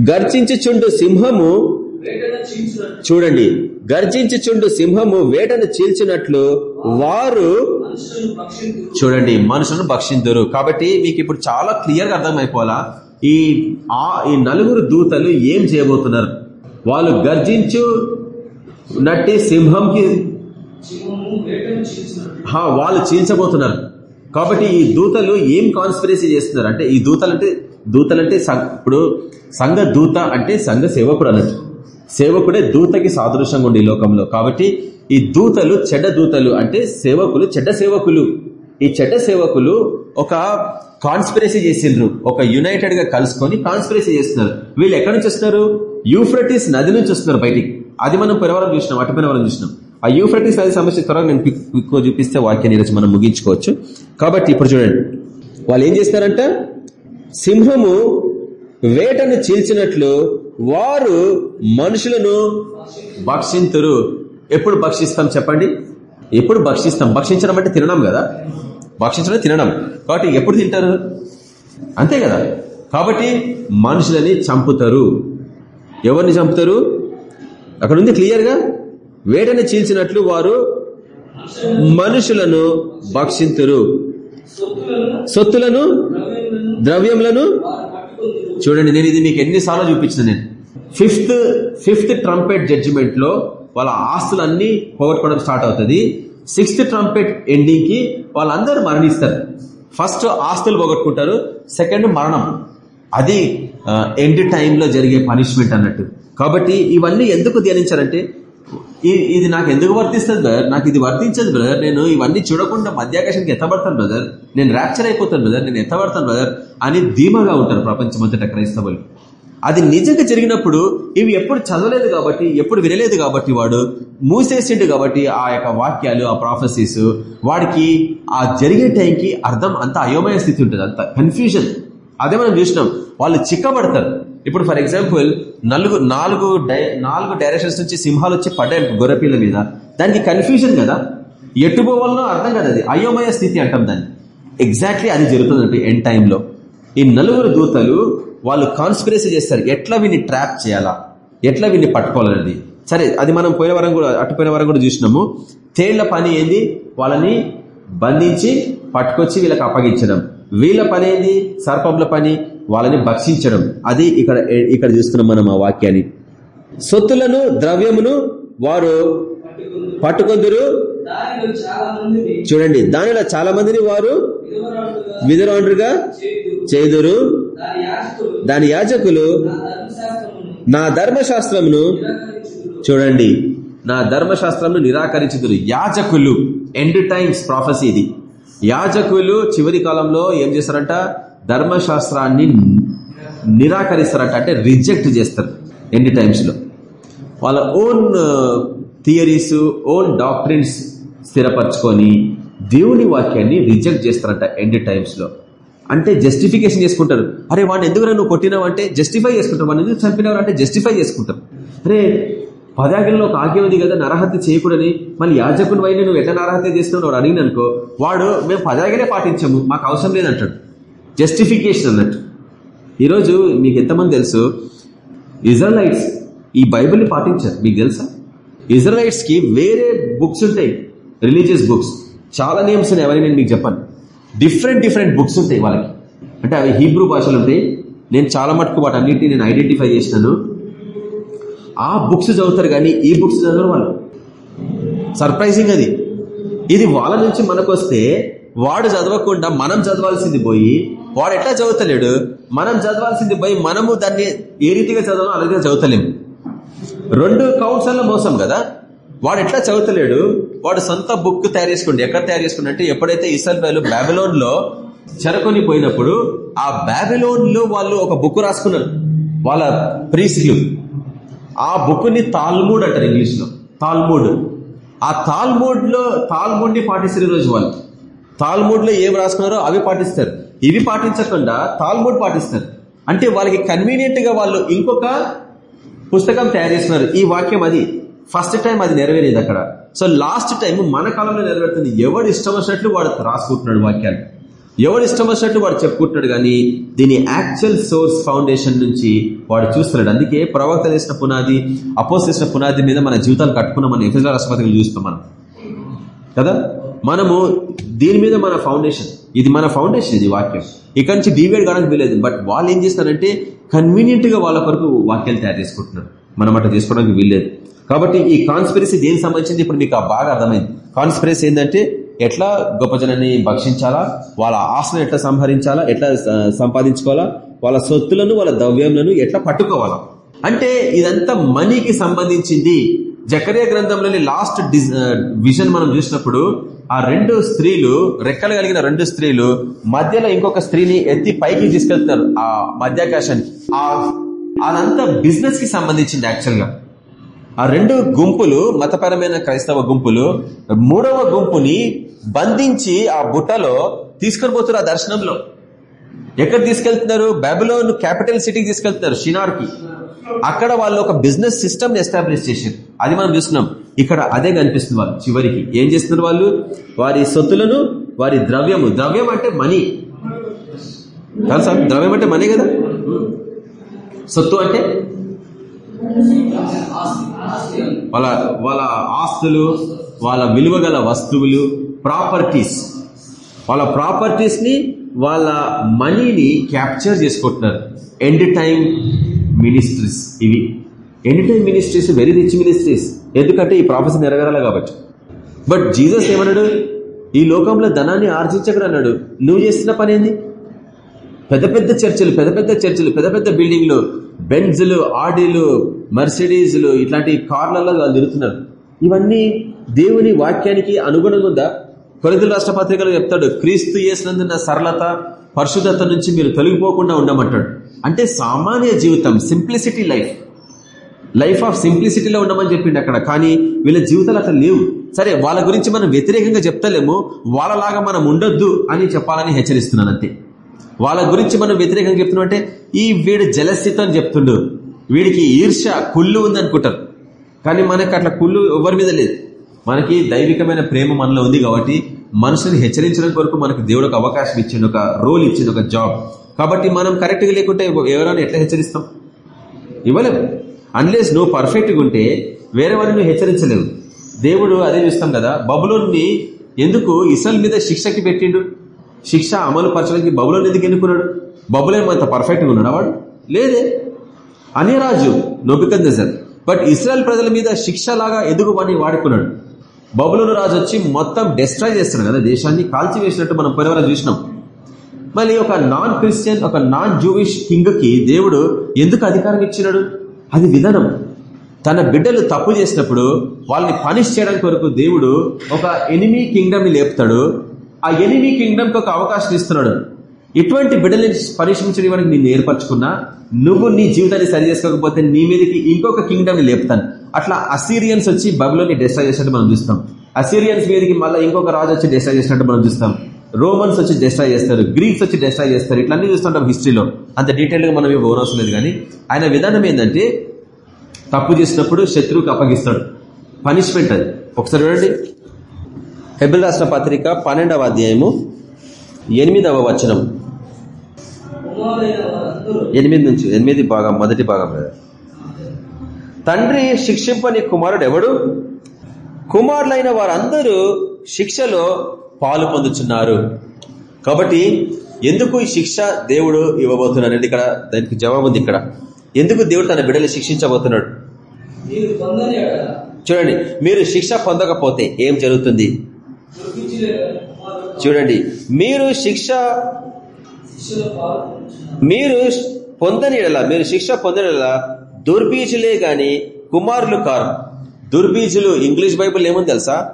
గర్జించుచుండు సింహము చూడండి గర్జించుచుండు సింహము వేటను చీల్చినట్లు వారు చూడండి మనుషులను భక్షించరు కాబట్టి మీకు ఇప్పుడు చాలా క్లియర్గా అర్థమైపోవాలా? ఈ ఆ ఈ నలుగురు దూతలు ఏం చేయబోతున్నారు? వాళ్ళు గర్జించు నట్టి సింహంకి వాళ్ళు చీల్చబోతున్నారు. కాబట్టి ఈ దూతలు ఏం కాన్స్పిరసీ చేస్తున్నారు? అంటే ఈ దూతలు అంటే దూతలంటే ఇప్పుడు సంఘ దూత అంటే సంఘ సేవకుడు అన్నట్టు. సేవకుడే దూతకి సాదృశ్యంగా ఉండే లోకంలో. కాబట్టి ఈ దూతలు చెడ్డ దూతలు అంటే సేవకులు చెడ్డ సేవకులు. ఈ చెడ్డ సేవకులు ఒక కాన్స్పిరసీ చేసిండ్రు. ఒక యునైటెడ్గా కలుసుకొని కాన్స్పిరసీ చేస్తున్నారు. వీళ్ళు ఎక్కడి నుంచి వస్తున్నారు? యూఫ్రటిస్ నది నుంచి వస్తున్నారు బయటికి. అది మనం పిరవరం చూసినాం అటు పిరవరం చూసినాం. ఆ యూఫ్రటిస్ నది సమస్య త్వరగా నేను ఎక్కువ చూపిస్తే వాక్యాన్ని ఈరోజు మనం ముగించుకోవచ్చు. కాబట్టి ఇప్పుడు చూడండి. వాళ్ళు ఏం చేస్తారంట? సింహము వేటను చీల్చినట్లు వారు మనుషులను భక్షింతురు. ఎప్పుడు భక్షిస్తాం చెప్పండి? ఎప్పుడు భక్షిస్తాం? భక్షించడం అంటే తినడం కదా. భక్షించడం తినడం. కాబట్టి ఎప్పుడు తింటారు? అంతే కదా. కాబట్టి మనుషులని చంపుతారు. ఎవరిని చంపుతారు? అక్కడ ఉంది క్లియర్గా వేటని చీల్చినట్లు వారు మనుషులను భక్షింతురు. సొత్తులను? ద్రవ్యములను? చూడండి నేను ఇది మీకు ఎన్నిసార్లు చూపించిన నేను. ఫిఫ్త్ ఫిఫ్త్ ట్రంపెట్ జడ్జిమెంట్లో వాళ్ళ ఆస్తులన్నీ పోగొట్టుకోవడం స్టార్ట్ అవుతుంది. సిక్స్త్ ట్రంపెట్ ఎండింగ్కి వాళ్ళందరూ మరణిస్తారు. ఫస్ట్ ఆస్తులు పోగొట్టుకుంటారు సెకండ్ మరణం. అది ఎండ్ టైంలో జరిగే పనిష్మెంట్ అన్నట్టు. కాబట్టి ఇవన్నీ ఎందుకు ధ్యానించారంటే ఇది నాకు ఎందుకు వర్తిస్తుంది బ్రదర్? నాకు ఇది వర్తించదు బ్రదర్. నేను ఇవన్నీ చూడకుండా మధ్యాకాశానికి ఎత్తబడతాను బ్రదర్. నేను ర్యాప్చర్ అయిపోతాను బ్రదర్. నేను ఎత్తబడతాను బ్రదర్ అని ధీమాగా ఉంటారు ప్రపంచమంతటా క్రైస్తవులు. అది నిజంగా జరిగినప్పుడు ఇవి ఎప్పుడు చదవలేదు కాబట్టి ఎప్పుడు వినలేదు కాబట్టి వాడు మూసేసిండు కాబట్టి ఆ యొక్క వాక్యాలు ఆ ప్రాఫెసీస్ వాడికి ఆ జరిగే టైంకి అర్థం అంత అయోమయ స్థితి ఉంటుంది అంత కన్ఫ్యూజన్ అదే మనం చూసినాం వాళ్ళు చిక్కబడతారు. ఇప్పుడు ఫర్ ఎగ్జాంపుల్ నలుగు నాలుగు నాలుగు డైరెక్షన్స్ నుంచి సింహాలు వచ్చి పడ్డాయి గొర్రెపిల్ల మీద. దానికి కన్ఫ్యూజన్ కదా. ఎటు పోవాలనో అర్థం కదా అది. అయోమయ స్థితి అంటాం దాన్ని. ఎగ్జాక్ట్లీ అది జరుగుతుంది ఎండ్ టైంలో ఈ నలుగురు దూతలు వాళ్ళు కాన్స్పిరసీ చేస్తారు. ఎట్లా వీని ట్రాప్ చేయాలా? ఎట్లా వీని పట్టుకోవాలనేది? సరే అది మనం పోయిన వరం కూడా అట్టుపోయిన వరం కూడా చూసినాము. తేళ్ళ పని ఏంది? వాళ్ళని బంధించి పట్టుకొచ్చి వీళ్ళకి అప్పగించడం. వీళ్ళ పని ఏంది? సర్పంల పని వాళ్ళని భక్షించడం. అది ఇక్కడ ఇక్కడ చూస్తున్నాం మనం ఆ వాక్యాన్ని. సొత్తులను ద్రవ్యమును వారు పట్టుకొందరు. చూడండి దానిలో చాలా మందిని వారు విధురాండ్రుగా చేదురు దాని యాజకులు నా ధర్మశాస్త్రమును చూడండి. నా ధర్మశాస్త్రంను నిరాకరించుదురు యాజకులు. ఎండ్ టైమ్స్ ప్రాఫెసీ ఇది. యాజకులు చివరి కాలంలో ఏం చేస్తారంట? ధర్మశాస్త్రాన్ని నిరాకరిస్తారట అంటే రిజెక్ట్ చేస్తారు ఎండ్ టైమ్స్లో వాళ్ళ ఓన్ థియరీస్ ఓన్ డాక్టరీన్స్ స్థిరపరచుకొని దేవుని వాక్యాన్ని రిజెక్ట్ చేస్తారంట ఎండ్ టైమ్స్లో అంటే జస్టిఫికేషన్ చేసుకుంటారు. అరే వాడిని ఎందుకు నువ్వు కొట్టినావు అంటే జస్టిఫై చేసుకుంటారు. వాడిని ఎందుకు చంపినావు అంటే జస్టిఫై చేసుకుంటారు. అరే పదాగంలో ఒక ఆజ్ఞ ఉంది కదా నరహత్య చేయకూడని. మళ్ళీ యాజకుని వైన నువ్వు ఎట్లా నరహత్య చేస్తున్నావు వాడు అడిగిన అనుకో వాడు మేము పదాగనే పాటించాము మాకు అవసరం లేదంటాడు. జస్టిఫికేషన్ అన్నట్టు. ఈరోజు మీకు ఎంతమంది తెలుసు? ఇజ్రాయలైట్స్ ఈ బైబిల్ని పాటించారు. మీకు తెలుసా? ఇజ్రాయలైట్స్కి వేరే బుక్స్ ఉంటాయి. రిలీజియస్ బుక్స్ చాలా నేమ్స్ ఉన్నాయి ఎవరైనా నేను మీకు చెప్పాను. డిఫరెంట్ డిఫరెంట్ బుక్స్ ఉంటాయి వాళ్ళకి. అంటే అవి హీబ్రూ భాషలు ఉంటాయి. నేను చాలా మటుకు వాటి అన్నింటినీ నేను ఐడెంటిఫై చేసినాను. ఆ బుక్స్ చదువుతారు కానీ ఈ బుక్స్ చదవరు వాళ్ళు. సర్ప్రైజింగ్ అది. ఇది వాళ్ళ నుంచి మనకు వస్తే వాడు చదవకుండా మనం చదవాల్సింది పోయి వాడు ఎట్లా చదువుతలేడు? మనం చదవాల్సింది పోయి మనము దాన్ని ఏ రీతిగా చదవాలో అలాగే చదువుతలేము. రెండు కౌన్సల్లో మోసం కదా. వాడు ఎట్లా చదువుతలేడు? వాడు సొంత బుక్ తయారు చేసుకుంటే ఎక్కడ తయారు చేసుకుంటే అంటే ఎప్పుడైతే ఇసల్వేలు బాబిలోన్లో చెరకొని పోయినప్పుడు ఆ బాబిలోన్లో వాళ్ళు ఒక బుక్ రాసుకున్నారు వాళ్ళ ప్రీస్లు. ఆ బుక్ని తాల్మూడ్ అంటారు ఇంగ్లీష్లో తాల్మూడ్. ఆ తాల్మూడ్లో తాల్మూడ్ని పాటిస్తారు ఈరోజు రోజు వాళ్ళు. తాల్మూడ్లో ఏం రాసుకున్నారో అవి పాటిస్తారు. ఇవి పాటించకుండా తాల్మూడ్ పాటిస్తారు. అంటే వాళ్ళకి కన్వీనియంట్గా వాళ్ళు ఇంకొక పుస్తకం తయారు చేస్తున్నారు. ఈ వాక్యం అది. ఫస్ట్ టైం అది నెరవేరేది అక్కడ. సో లాస్ట్ టైం మన కాలంలో నెరవేరుతుంది. ఎవడు ఇష్టం వచ్చినట్లు వాడు రాసుకుంటున్నాడు వాక్యాలు. ఎవడు ఇష్టం వచ్చినట్లు వాడు చెప్పుకుంటున్నాడు కానీ దీని యాక్చువల్ సోర్స్ ఫౌండేషన్ నుంచి వాడు చూస్తున్నాడు. అందుకే ప్రవక్త చేసిన పునాది అపోజ్ చేసిన పునాది మీద మన జీవితాలు కట్టుకున్నామని మన ఎఫ్ఎల్ రాష్ట్రపతిని చూస్తాం మనం. కదా? మనము దీని మీద మన ఫౌండేషన్ ఇది మన ఫౌండేషన్ ఇది వాక్యం. ఇక్కడ నుంచి డివైడ్ కావడానికి వీలేదు బట్ వాళ్ళు ఏం చేస్తారంటే కన్వీనియంట్గా వాళ్ళ కొరకు వాక్యాలు తయారు చేసుకుంటున్నారు. మనం అట్లా చేసుకోవడానికి వీల్లేదు. కాబట్టి ఈ కాన్స్పిరసీ దేనికి సంబంధించింది? ఇప్పుడు మీకు బాగా అర్థమైంది. కాన్స్పిరసీ ఏంటంటే ఎట్లా గొప్ప జనాన్ని భక్షించాలా? వాళ్ళ ఆశను ఎట్లా సంహరించాలా? ఎట్లా సంపాదించుకోవాలా? వాళ్ళ సొత్తులను వాళ్ళ ద్రవ్యములను ఎట్లా పట్టుకోవాలా? అంటే ఇదంతా మనీకి సంబంధించింది. జకరియా గ్రంథంలోని లాస్ట్ విజన్ మనం చూసినప్పుడు ఆ రెండు స్త్రీలు రెక్కలు కలిగిన రెండు స్త్రీలు మధ్యలో ఇంకొక స్త్రీని ఎత్తి పైకి తీసుకెళ్తున్నారు ఆ మధ్యాకాశానికి. అదంతా బిజినెస్కి సంబంధించింది యాక్చువల్గా. ఆ రెండు గుంపులు మతపరమైన క్రైస్తవ గుంపులు మూడవ గుంపుని బంధించి ఆ బుట్టలో తీసుకొని పోతున్నారు ఆ దర్శనంలో. ఎక్కడ తీసుకెళ్తున్నారు? బెబులోన్ క్యాపిటల్ సిటీకి తీసుకెళ్తున్నారు షినార్కి అక్కడ వాళ్ళు ఒక బిజినెస్ సిస్టమ్ ఎస్టాబ్లిష్ చేశారు. అది మనం చూస్తున్నాం. ఇక్కడ అదే కనిపిస్తుంది వాళ్ళు చివరికి. ఏం చేస్తున్నారు వాళ్ళు? వారి సొత్తులను వారి ద్రవ్యము. ద్రవ్యం అంటే మనీ. తెలుసా ద్రవ్యం అంటే మనీ కదా? సొత్తు అంటే వాళ్ళ వాళ్ళ ఆస్తులు వాళ్ళ విలువ గల వస్తువులు ప్రాపర్టీస్ వాళ్ళ ప్రాపర్టీస్ని వాళ్ళ మనీని క్యాప్చర్ చేసుకుంటున్నారు. ఎండ్ టైం మినిస్ట్రీస్ ఇవి. End time ministries very rich ministries ఎందుకంటే ఈ ప్రాఫెస్ నెరవేరాలి కాబట్టి. బట్ జీసస్ ఏమన్నాడు? ఈ లోకంలో ధనాన్ని ఆర్జించకడు అన్నాడు నువ్వు చేస్తున్న పని ఏంది? పెద్ద పెద్ద చర్చలు పెద్ద పెద్ద చర్చలు పెద్ద పెద్ద బిల్డింగ్లు బెంజ్లు ఆడీలు మర్సిడీస్లు ఇట్లాంటి కార్లలో వాళ్ళు తిరుగుతున్నారు. ఇవన్నీ దేవుని వాక్యానికి అనుగుణంగా ఉందా? కొరతల రాష్ట్ర పత్రికలు చెప్తాడు క్రీస్తు చేసినందున్న సరళత పరిశుద్ధత నుంచి మీరు తొలగిపోకుండా ఉండమంటాడు. అంటే సామాన్య జీవితం సింప్లిసిటీ లైఫ్ లైఫ్ ఆఫ్ సింప్లిసిటీలో ఉండమని చెప్పిండు అక్కడ కానీ వీళ్ళ జీవితాలు అట్లా లేవు. సరే వాళ్ళ గురించి మనం వ్యతిరేకంగా చెప్తలేము వాళ్ళలాగా మనం ఉండొద్దు అని చెప్పాలని హెచ్చరిస్తున్నాను అంతే. వాళ్ళ గురించి మనం వ్యతిరేకంగా చెప్తున్నాం అంటే ఈ వీడు జలస్థితం చెప్తుండు. వీడికి ఈర్ష కుళ్ళు ఉందనుకుంటారు కానీ మనకు అట్లా కుళ్ళు ఎవరి మీద లేదు. మనకి దైవికమైన ప్రేమ మనలో ఉంది కాబట్టి మనుషుని హెచ్చరించడం కొరకు మనకు దేవుడు ఒక అవకాశం ఇచ్చిండు ఒక రోల్ ఇచ్చిండు ఒక జాబ్ కాబట్టి మనం కరెక్ట్గా లేకుంటే ఎవరైనా ఎట్లా హెచ్చరిస్తాం? ఇవ్వలేము అన్లెస్ నువ్వు పర్ఫెక్ట్గా ఉంటే వేరే వారిని నువ్వు హెచ్చరించలేవు. దేవుడు అదే చూస్తాం కదా బబులోని ఎందుకు ఇసల్ మీద శిక్షకి పెట్టిండు? శిక్ష అమలు పరచడానికి బబులోని ఎందుకు ఎన్నుకున్నాడు? బబులేమంత అంత పర్ఫెక్ట్గా ఉన్నాడు వాడు? లేదే. అనే రాజు నొబికందజర్ బట్ ఇస్రాయల్ ప్రజల మీద శిక్షలాగా ఎదుగు అని వాడుకున్నాడు. బబులోను రాజు వచ్చి మొత్తం డిస్ట్రాయ్ చేస్తున్నాడు. కదా దేశాన్ని కాల్చివేసినట్టు మనం పోయినవరం చూసినాం. మళ్ళీ ఒక నాన్ క్రిస్టియన్ ఒక నాన్ జూవిష్ కింగ్కి దేవుడు ఎందుకు అధికారం ఇచ్చినాడు? అది విధానం. తన బిడ్డలు తప్పు చేసినప్పుడు వాళ్ళని పనిష్ చేయడానికి కొరకు దేవుడు ఒక ఎనిమీ కింగ్డమ్ని లేపుతాడు. ఆ ఎనిమీ కింగ్డమ్కి ఒక అవకాశం ఇస్తున్నాడు. ఇటువంటి బిడ్డల్ని పనిష్మించడానికి నేను ఏర్పరచుకున్నా నువ్వు నీ జీవితాన్ని సరి చేసుకోకపోతే నీ మీదకి ఇంకొక కింగ్డమ్ని లేపుతాను. అట్లా అసీరియన్స్ వచ్చి బబులోని డిస్ట్రాయ్ చేసినట్టు మనం చూస్తాం. అసీరియన్స్ మీదకి మళ్ళీ ఇంకొక రాజు వచ్చి డిస్ట్రాయ్ చేసినట్టు మనం చూస్తాం. రోమన్స్ వచ్చి డిస్ట్రాయ్ చేస్తారు గ్రీక్స్ వచ్చి డిస్ట్రాయ్ చేస్తారు ఇట్లా అన్ని చూస్తుంటాం హిస్టరీలో. అంత డీటెయిల్గా మనం ఇవి ఓనవసరం లేదు కానీ ఆయన విధానం ఏంటంటే తప్పు చేసినప్పుడు శత్రువుకి అప్పగిస్తాడు. పనిష్మెంట్ అది. ఒకసారి చూడండి. హెబిల్ రాష్ట్ర పత్రిక పన్నెండవ అధ్యాయము ఎనిమిదవ వచనం. ఎనిమిది నుంచి ఎనిమిది భాగం మొదటి భాగం తండ్రి శిక్షింపని కుమారుడు ఎవడు? కుమారులైన వారందరూ శిక్షలో పాలు పొందుచున్నారు. కాబట్టి ఎందుకు ఈ శిక్ష దేవుడు ఇవ్వబోతున్నాడు ఇక్కడ దానికి జవాబు ఉంది ఇక్కడ. ఎందుకు దేవుడు తన బిడ్డలు శిక్షించబోతున్నాడు? చూడండి మీరు శిక్ష పొందకపోతే ఏం జరుగుతుంది? చూడండి మీరు శిక్ష మీరు పొందని మీరు శిక్ష పొందని ఎడల దుర్బీజులే గాని కుమారులు కారు. దుర్బీజులు ఇంగ్లీష్ బైబుల్ ఏముంది తెలుసా?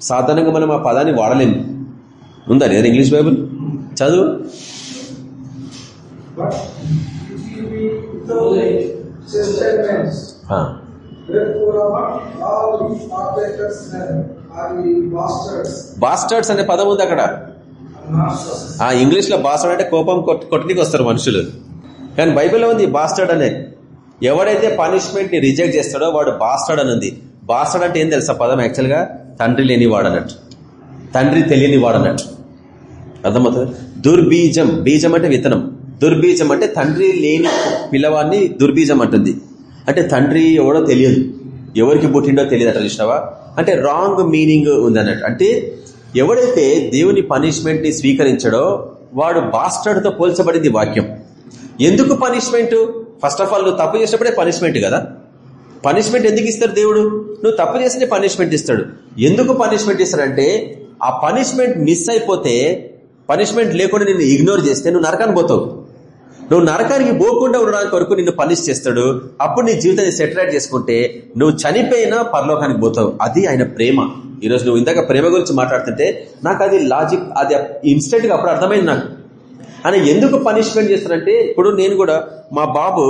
సాధారణంగా మనం ఆ పదాన్ని వాడలేము. ఉందా లేదా ఇంగ్లీష్ బైబుల్? చదువు. బాస్టర్డ్స్ అనే పదం ఉంది అక్కడ. ఆ ఇంగ్లీష్లో బాస్టర్డ్ అంటే కోపం కొట్టడానికి వస్తారు మనుషులు. కానీ బైబిల్లో ఉంది బాస్టర్డ్ అనే. ఎవడైతే పనిష్మెంట్ని రిజెక్ట్ చేస్తాడో వాడు బాస్టర్డ్ అని ఉంది. బాస్టర్డ్ అంటే ఏం తెలుసా పదం? యాక్చువల్గా తండ్రి లేని అన్నట్టు. తండ్రి తెలియని అన్నట్టు. అర్థమవుతుంది? దుర్బీజం. బీజం అంటే విత్తనం. దుర్బీజం అంటే తండ్రి లేని పిల్లవాడిని దుర్బీజం అంటుంది. అంటే తండ్రి ఎవడో తెలియదు. ఎవరికి పుట్టిండో తెలియదు అట్లా చూసినావా? అంటే రాంగ్ మీనింగ్ ఉంది అన్నట్టు అంటే ఎవడైతే దేవుని పనిష్మెంట్ని స్వీకరించడో వాడు బాస్టర్డ్తో పోల్చబడింది వాక్యం. ఎందుకు పనిష్మెంట్ ఫస్ట్ ఆఫ్ ఆల్ నువ్వు తప్పు చేసినప్పుడే పనిష్మెంట్ కదా. పనిష్మెంట్ ఎందుకు ఇస్తాడు దేవుడు? నువ్వు తప్పు చేస్తే పనిష్మెంట్ ఇస్తాడు. ఎందుకు పనిష్మెంట్ ఇస్తాడంటే ఆ పనిష్మెంట్ మిస్ అయిపోతే పనిష్మెంట్ లేకుండా నిన్ను ఇగ్నోర్ చేస్తే నువ్వు నరకానికి పోతావు. నువ్వు నరకానికి పోకుండా ఉండడానికి వరకు నిన్ను పనిష్ చేస్తాడు. అప్పుడు నీ జీవితాన్ని సెటిలైట్ చేసుకుంటే నువ్వు చనిపోయినా పరలోకానికి పోతావు. అది ఆయన ప్రేమ. ఈరోజు నువ్వు ఇందాక ప్రేమ గురించి మాట్లాడుతుంటే నాకు అది లాజిక్ అది ఇన్స్టెంట్గా అప్పుడు అర్థమైంది నాకు. ఆయన ఎందుకు పనిష్మెంట్ చేస్తారంటే ఇప్పుడు నేను కూడా మా బాబు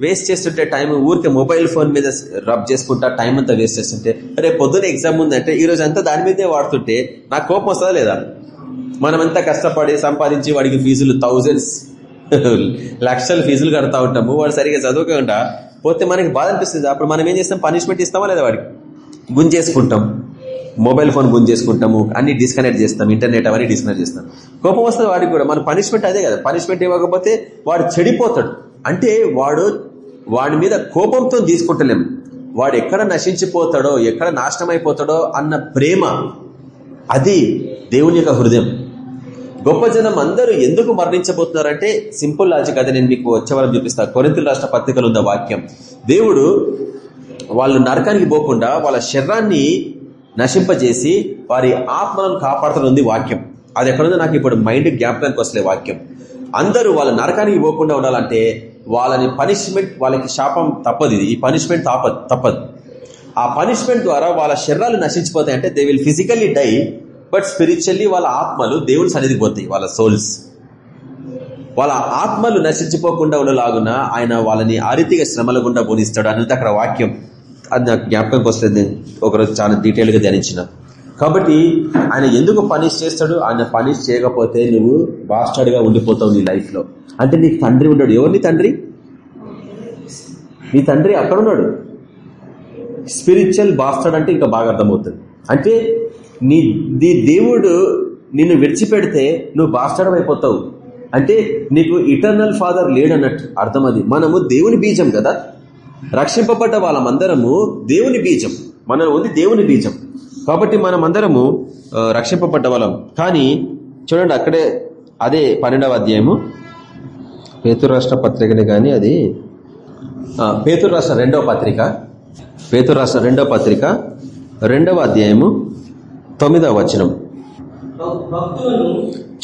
వేస్ట్ చేస్తుంటే టైం ఊరికే మొబైల్ ఫోన్ మీద రబ్ చేసుకుంటా టైం అంతా వేస్ట్ చేస్తుంటే రేపు పొద్దున ఎగ్జామ్ ఉందంటే ఈ రోజు అంతా దాని మీదే వాడుతుంటే నాకు కోపం వస్తుందా లేదా? మనమంతా కష్టపడి సంపాదించి వాడికి ఫీజులు థౌజండ్స్ లక్షలు ఫీజులు కడతా ఉంటాము వాడు సరిగా చదువుకుండా పోతే మనకి బాధ అనిపిస్తుంది. అప్పుడు మనం ఏం చేస్తాం? పనిష్మెంట్ ఇస్తామా లేదా వాడికి? గుంజేసుకుంటాం. మొబైల్ ఫోన్ గుంజేసుకుంటాము. అన్ని డిస్కనెక్ట్ చేస్తాం. ఇంటర్నెట్ అవన్నీ డిస్కనెక్ట్ చేస్తాం. కోపం వస్తుంది వాడికి కూడా. మన పనిష్మెంట్ అదే కదా. పనిష్మెంట్ ఇవ్వకపోతే వాడు చెడిపోతాడు. అంటే వాడు వాడి మీద కోపంతో తీసుకుంటలేం. వాడు ఎక్కడ నశించిపోతాడో ఎక్కడ నాశనం అయిపోతాడో అన్న ప్రేమ అది దేవుని యొక్క హృదయం. గొప్ప జనం అందరూ ఎందుకు మరణించబోతున్నారంటే సింపుల్ లాజిక్ అది నేను మీకు వచ్చేవారం చూపిస్తా. కొరింతలు రాష్ట్ర పత్రికలు ఉన్న వాక్యం. దేవుడు వాళ్ళు నరకానికి పోకుండా వాళ్ళ శరీరాన్ని నశింపజేసి వారి ఆత్మలను కాపాడుతుంది వాక్యం. అది ఎక్కడుందో నాకు ఇప్పుడు మైండ్ జ్ఞాపకానికి వస్తలే వాక్యం. అందరూ వాళ్ళ నరకానికి పోకుండా ఉండాలంటే వాళ్ళని పనిష్మెంట్ వాళ్ళకి శాపం తప్పదు ఈ పనిష్మెంట్ తప్పదు తప్పదు. ఆ పనిష్మెంట్ ద్వారా వాళ్ళ శరీరాలు నశించిపోతాయి అంటే they will physically die but spiritually వాళ్ళ ఆత్మలు దేవుని సన్నిధికి పోతాయి వాళ్ళ సోల్స్ వాళ్ళ ఆత్మలు నశించిపోకుండా ఉండలాగున ఆయన వాళ్ళని ఆ రీతిగా శ్రమల గుండా బోధిస్తాడు అనేది అక్కడ వాక్యం. అది నాకు జ్ఞాపకంకి వస్తుంది ఒకరోజు చాలా డీటెయిల్గా ధ్యానించిన. కాబట్టి ఆయన ఎందుకు పనిష్ చేస్తాడు? ఆయన పనిష్ చేయకపోతే నువ్వు బాస్టర్డ్గా ఉండిపోతావు నీ లైఫ్లో అంటే నీకు తండ్రి ఉన్నాడు. ఎవరు నీ తండ్రి? నీ తండ్రి అక్కడ ఉన్నాడు. స్పిరిచువల్ బాస్టర్డ్ అంటే ఇంకా బాగా అర్థమవుతుంది. అంటే నీ నీ దేవుడు నిన్ను విడిచిపెడితే నువ్వు బాస్టర్డ్ అయిపోతావు. అంటే నీకు ఇటర్నల్ ఫాదర్ లేడన్నట్టు అర్థం అది. మనము దేవుని బీజం కదా. రక్షింపబడ్డ వాళ్ళమందరము దేవుని బీజం. మనం ఉంది దేవుని బీజం. కాబట్టి మనమందరము రక్షింపబడ్డ వాళ్ళం. కానీ చూడండి అక్కడే అదే పన్నెండవ అధ్యాయము. పేతురు రాష్ట్ర పత్రికనే కానీ అది పేతురు రాష్ట్ర రెండవ పత్రిక. పేతురు రాష్ట్ర రెండవ పత్రిక రెండవ అధ్యాయము. తొమ్మిదవ వచనం.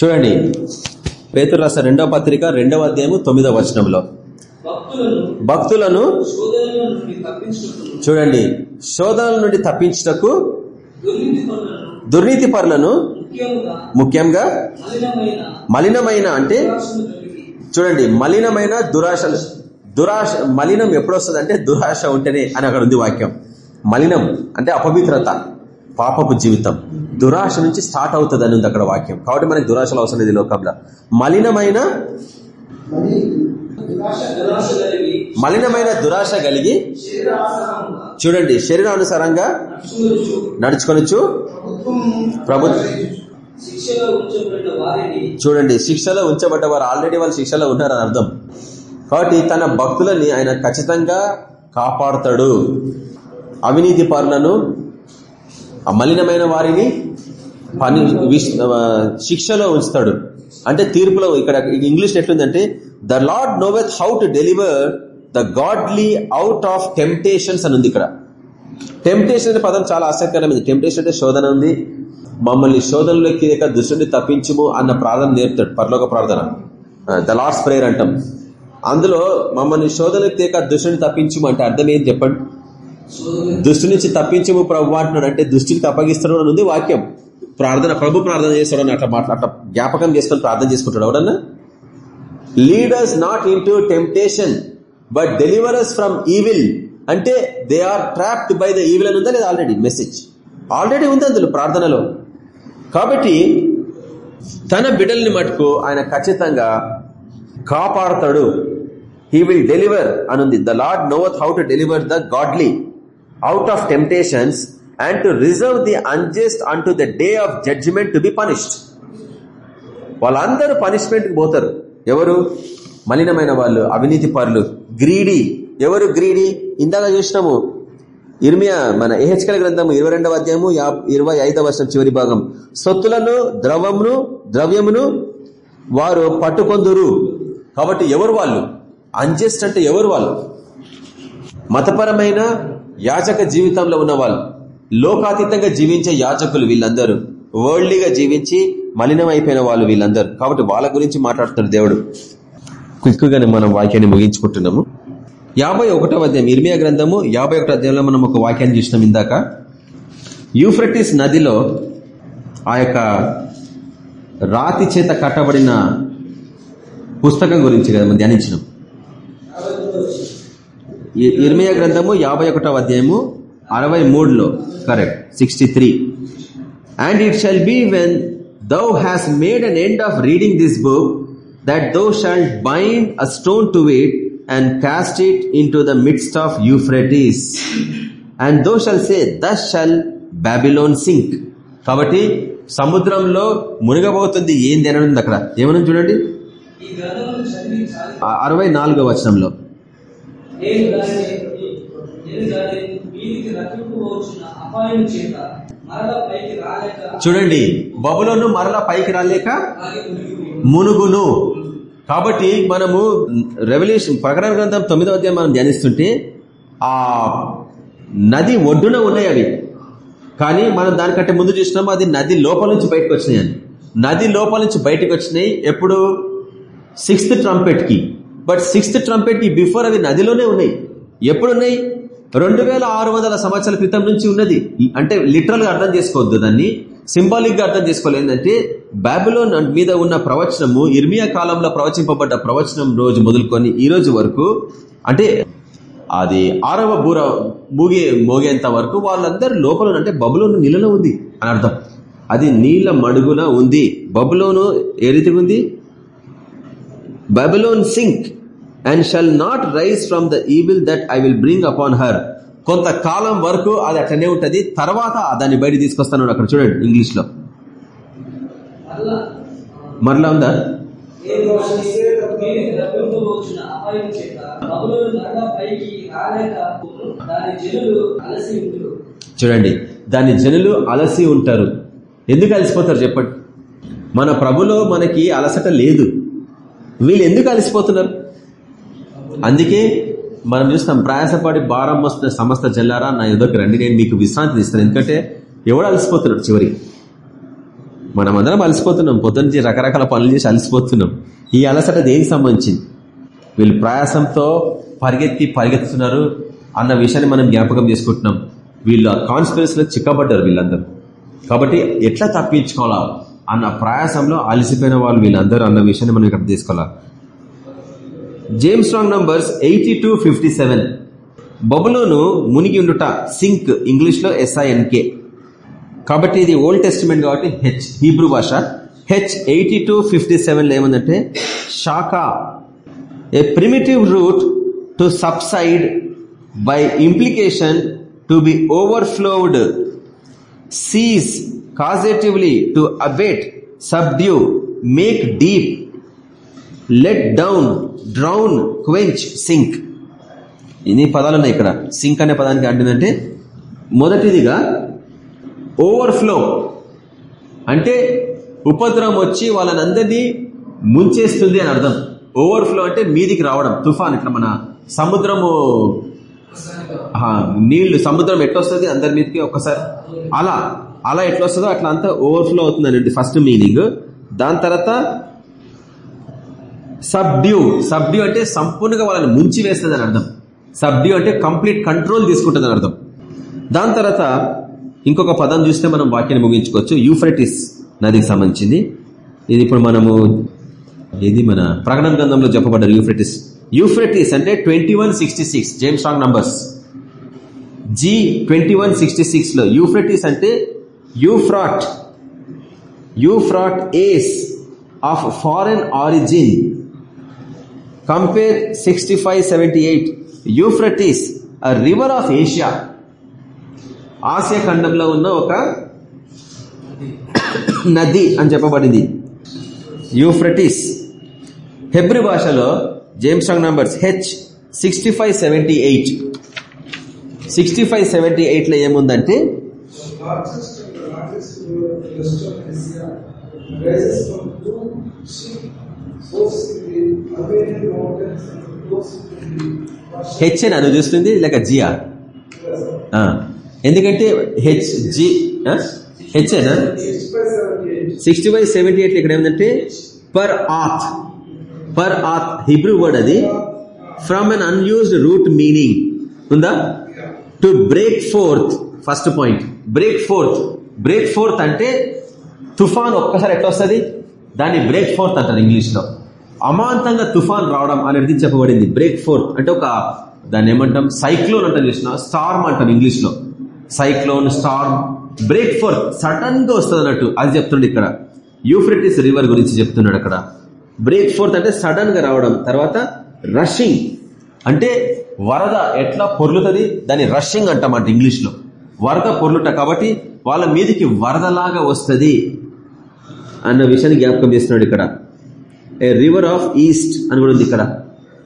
చూడండి. పేతురు రాసిన రెండవ పత్రిక రెండవ అధ్యాయము తొమ్మిదవ వచనంలో. భక్తులను చూడండి. శోధనల నుండి తప్పించుటకు దుర్నీతి పరులను ముఖ్యంగా మలినమైన అంటే చూడండి మలినమైన దురాశలు దురాశ మలినం ఎప్పుడు వస్తుంది అంటే దురాశ ఉంటేనే అని అక్కడ ఉంది వాక్యం. మలినం అంటే అపవిత్రత. పాపపు జీవితం. దురాశ నుంచి స్టార్ట్ అవుతుంది అని ఉంది అక్కడ వాక్యం. కాబట్టి మనకి దురాశలు అవసరం లేదు లోకంలో. మలినమైన మలినమైన దురాశ కలిగి చూడండి శరీరానుసారంగా నడుచుకొనొచ్చు ప్రభుత్వ చూడండి శిక్షలో ఉంచబడ్డ వారు ఆల్రెడీ వాళ్ళు శిక్షలో ఉన్నారని అర్థం. కాబట్టి తన భక్తులని ఆయన ఖచ్చితంగా కాపాడుతాడు. అవినీతి పరులను మలినమైన వారిని పని విష్- శిక్షలో ఉంచుతాడు. అంటే తీర్పులో ఇక్కడ ఇంగ్లీష్ ఎట్లుందంటే the Lord knoweth how to deliver the godly out of temptations అని ఉంది ఇక్కడ. టెంప్టేషన్ అనే పదం చాలా ఆసక్తికరమైంది టెంప్టేషన్ అంటే శోధన ఉంది. మమ్మల్ని శోధనలోకి లేక దుష్టుని తప్పించుము అన్న ప్రార్థన నేర్పుతాడు. పరలోక ప్రార్థన. ద లాస్ట్ ప్రేయర్ అంటాం. అందులో మమ్మల్ని శోధనలోకి తేక దుష్టుని తప్పించుము అంటే అర్థం ఏం చెప్పండి? దృష్టి నుంచి తప్పించము ప్రభు అంటున్నాడు. అంటే దుష్టికి అప్పగిస్తాడు అని ఉంది వాక్యం. ప్రార్థన ప్రభు ప్రార్థన చేస్తాడు అని అట్లా మాట్లా అట్లా జ్ఞాపకం చేసుకొని ప్రార్థన చేసుకుంటాడు. ఎవడన్నా? Lead us not into temptation but deliver us from evil అంటే they are trapped by the evil అని ఉందా లేదా ఆల్రెడీ మెసేజ్ ఆల్రెడీ ఉంది అందులో ప్రార్థనలో. కాబట్టి తన బిడ్డల్ని మటుకు ఆయన ఖచ్చితంగా కాపాడతాడు. హీ విల్ డెలివర్ అనుంది the Lord knoweth how to deliver the godly out of temptations and to reserve the unjust on the day of judgment to be punished వాళ్ళందరూ పనిష్మెంట్కి పోతారు. ఎవరు? మలినమైన వాళ్ళు అవినీతి పరులు గ్రీడీ. ఎవరు గ్రీడీ? ఇందాక చూసినాము. ఇర్మియా మన ఏహెచ్కల గ్రంథము ఇరవై రెండవ అధ్యాయము యా- ఇరవై ఐదవ వర్షం చివరి భాగం. సొత్తులను ద్రవమును ద్రవ్యమును వారు పట్టుకొందురు. కాబట్టి ఎవరు వాళ్ళు? అంజెస్ట్ అంటే ఎవరు వాళ్ళు? మతపరమైన యాజక జీవితంలో ఉన్న వాళ్ళు లోకాతీతంగా జీవించే యాజకులు వీళ్ళందరూ వరల్డ్లీగా జీవించి మలినమైపోయిన వాళ్ళు వీళ్ళందరూ. కాబట్టి వాళ్ళ గురించి మాట్లాడుతున్నారు దేవుడు. క్విక్గానే మనం వాక్యాన్ని ముగించుకుంటున్నాము. యాభై ఒకటో అధ్యాయం ఇర్మియా గ్రంథము యాభై ఒకటో అధ్యాయంలో మనం ఒక వాక్యాన్ని చూసినాం ఇందాక. యూఫ్రటిస్ నదిలో ఆ యొక్క రాతి చేత కట్టబడిన పుస్తకం గురించి కదా మనం ధ్యానించినాం. ఇర్మియా గ్రంథము యాభై ఒకటవ అధ్యాయము అరవై మూడులో correct sixty three and it shall be when thou has made an end of reading this book that thou shall bind a stone to it and cast it into the midst of Euphrates and thou shall say thus shall Babylon sink కాబట్టి సముద్రంలో మునిగబోతుంది ఏంది అని ఉంది అక్కడ? ఏమన్నా చూడండి? అరవై నాలుగో వచనంలో. నేను దానిని నేను దానిని మీదికి రప్పింపవచ్చిన అపాయం చేత మరల పైకి రాలేక చూడండి బబులోను మరలా పైకి రాలేక మునుగును. కాబట్టి మనము రెవల్యూషన్ ప్రకటన గ్రంథం తొమ్మిదో అధ్యాయం మనం ధ్యానిస్తుంటే ఆ నది ఒడ్డున ఉన్నాయి అవి. కానీ మనం దానికంటే ముందు చూసినాము అది నది లోపల నుంచి బయటకు వచ్చినాయి అని. నది లోపల నుంచి బయటకు వచ్చినాయి ఎప్పుడు? సిక్స్త్ ట్రంపెట్కి బట్ సిక్స్త్ ట్రంపెట్కి బిఫోర్ అవి నదిలోనే ఉన్నాయి. ఎప్పుడు ఉన్నాయి రెండు వేల ఆరు వందల సంవత్సరాల క్రితం నుంచి ఉన్నది. అంటే లిటరల్గా అర్థం చేసుకోవద్దు దాన్ని. సింబాలిక్గా అర్థం చేసుకోవాలి ఏంటంటే బాబులోన్ మీద ఉన్న ప్రవచనము ఇర్మియా కాలంలో ప్రవచింపబడ్డ ప్రవచనం రోజు మొదలుకొని ఈ రోజు వరకు అంటే అది ఆరవ బూర మూగే మోగేంత వరకు వాళ్ళందరూ లోపల అంటే బబులోను నీళ్ళలో ఉంది అని అర్థం. అది నీళ్ళ మడుగున ఉంది. బబులోను ఏ రీతిగా ఉంది? Babylon sink and shall not rise from the evil that I will bring upon her కొంతకాలం వరకు అది అట్లనే ఉంటుంది. తర్వాత దాన్ని బయట తీసుకొస్తాను అక్కడ చూడండి ఇంగ్లీష్లో మరలా ఉందా? చూడండి దాని జనులు అలసి ఉంటారు. ఎందుకు అలసిపోతారు చెప్పండి? మన ప్రభులో మనకి అలసట లేదు. వీళ్ళు ఎందుకు అలసిపోతున్నారు? అందుకే మనం చూస్తాం ప్రయాసపడి భారం వస్తున్న సమస్త జల్లారా నా ఎదుగుకి రండి నేను మీకు విశ్రాంతి ఇస్తాను. ఎందుకంటే ఎవడు అలసిపోతున్నాడు చివరి మనం అందరం అలసిపోతున్నాం. పొద్దున్న రకరకాల పనులు చేసి అలసిపోతున్నాం. ఈ అలసట దేనికి సంబంధించింది? వీళ్ళు ప్రయాసంతో పరిగెత్తి పరిగెత్తుతున్నారు అన్న విషయాన్ని మనం జ్ఞాపకం చేసుకుంటున్నాం. వీళ్ళు కాన్స్పిరసీలో చిక్కబడ్డారు వీళ్ళందరూ. కాబట్టి ఎట్లా తప్పించుకోవాలా? అన్న ప్రయాసంలో అలసిపోయిన వాళ్ళు వీళ్ళందరూ అన్న విషయాన్ని మనం ఇక్కడ తీసుకోవాలి? James Strong numbers eighty two fifty seven బబులోను మునిగి ఉండుట సింక్ ఇంగ్లీష్లో ఎస్ఐఎన్కే కాబట్టి ఇది ఓల్డ్ టెస్టిమెంట్ కాబట్టి హెచ్ హీబ్రూ భాష. H eighty two fifty seven ఏముందంటే షాకా a primitive root to subside by implication to be overflowed cease causatively to abate subdue make deep let down drown quench sink ఇన్ని పదాలు ఉన్నాయి ఇక్కడ. Sync అనే పదానికి అంటుందంటే మొదటిదిగా ఓవర్ఫ్లో అంటే ఉపద్రవం వచ్చి వాళ్ళని అందరినీ ముంచేస్తుంది అని అర్థం. ఓవర్ఫ్లో అంటే మీదికి రావడం తుఫాన్ ఇట్లా మన సముద్రము నీళ్ళు సముద్రం ఎట్టొస్తుంది అందరి మీదకి ఒక్కసారి? అలా. అలా ఎట్లా వస్తుందో అట్లా అంతా ఓవర్ఫ్లో అవుతుంది అనేది ఫస్ట్ మీనింగ్ దాని తర్వాత సబ్డ్యూ సబ్డ్యూ అంటే సంపూర్ణంగా వాళ్ళని ముంచి వేస్తుంది అని అర్థం. సబ్డ్యూ అంటే కంప్లీట్ కంట్రోల్ తీసుకుంటుంది అర్థం. దాని తర్వాత ఇంకొక పదం చూస్తే మనం వాక్యాన్ని ముగించుకోవచ్చు. యూఫ్రెటిస్ నదికి సంబంధించింది. ఇది ఇప్పుడు మనము ఇది మన ప్రకటన గ్రంథంలో చెప్పబడ్డారు యూఫ్రెటిస్ యూఫ్రెటిస్ అంటే twenty one sixty six James Strong numbers G twenty one sixty సిక్స్లో యూఫ్రెటిస్ అంటే Euphrates Euphrates is of foreign origin compare sixty five seventy eight Euphrates a river of Asia Asia ఖండంలో ఉన్న ఒక నది అని చెప్పబడింది. Euphrates Hebrew భాషలో James Strong numbers H sixty five seventy eight sixty five seventy ఎయిట్లో ఏముందంటే? classes, your question is arises from two books in the Albanian mountains and books in the H అని అది చూస్తుంది లేక జియా ఎందుకంటే హెచ్ జి హెచ్ అనా sixty by seventy eight ఇక్కడ ఏంటంటే పర్ ఆత్ పర్ ఆత్ హిబ్రూ వర్డ్ అది. From an unused root meaning ఉందా? To break forth first point break forth break forth అంటే తుఫాన్ ఒక్కసారి ఎట్లా వస్తుంది? దాన్ని బ్రేక్ ఫోర్త్ అంటారు ఇంగ్లీష్లో. అమాంతంగా తుఫాన్ రావడం అనేది చెప్పబడింది. బ్రేక్ ఫోర్త్ అంటే ఒక దాన్ని ఏమంటాం? సైక్లోన్ అంటాం చూసిన స్టార్మ్ అంటాం ఇంగ్లీష్లో. Cyclone storm. బ్రేక్ ఫోర్త్ సడన్గా వస్తుంది అన్నట్టు. అది చెప్తుండే ఇక్కడ. యూఫ్రెటిస్ రివర్ గురించి చెప్తున్నాడు అక్కడ. బ్రేక్ ఫోర్త్ అంటే సడన్గా రావడం. తర్వాత రషింగ్ అంటే వరద ఎట్లా పొర్లుతుంది? దాన్ని రషింగ్ అంటామంట ఇంగ్లీష్లో. వరద పొర్లుట కాబట్టి వాళ్ళ మీదికి వరదలాగా వస్తుంది అన్న విషయాన్ని జ్ఞాపకం చేస్తున్నాడు ఇక్కడ. ఏ రివర్ ఆఫ్ ఈస్ట్ అని కూడా ఉంది ఇక్కడ.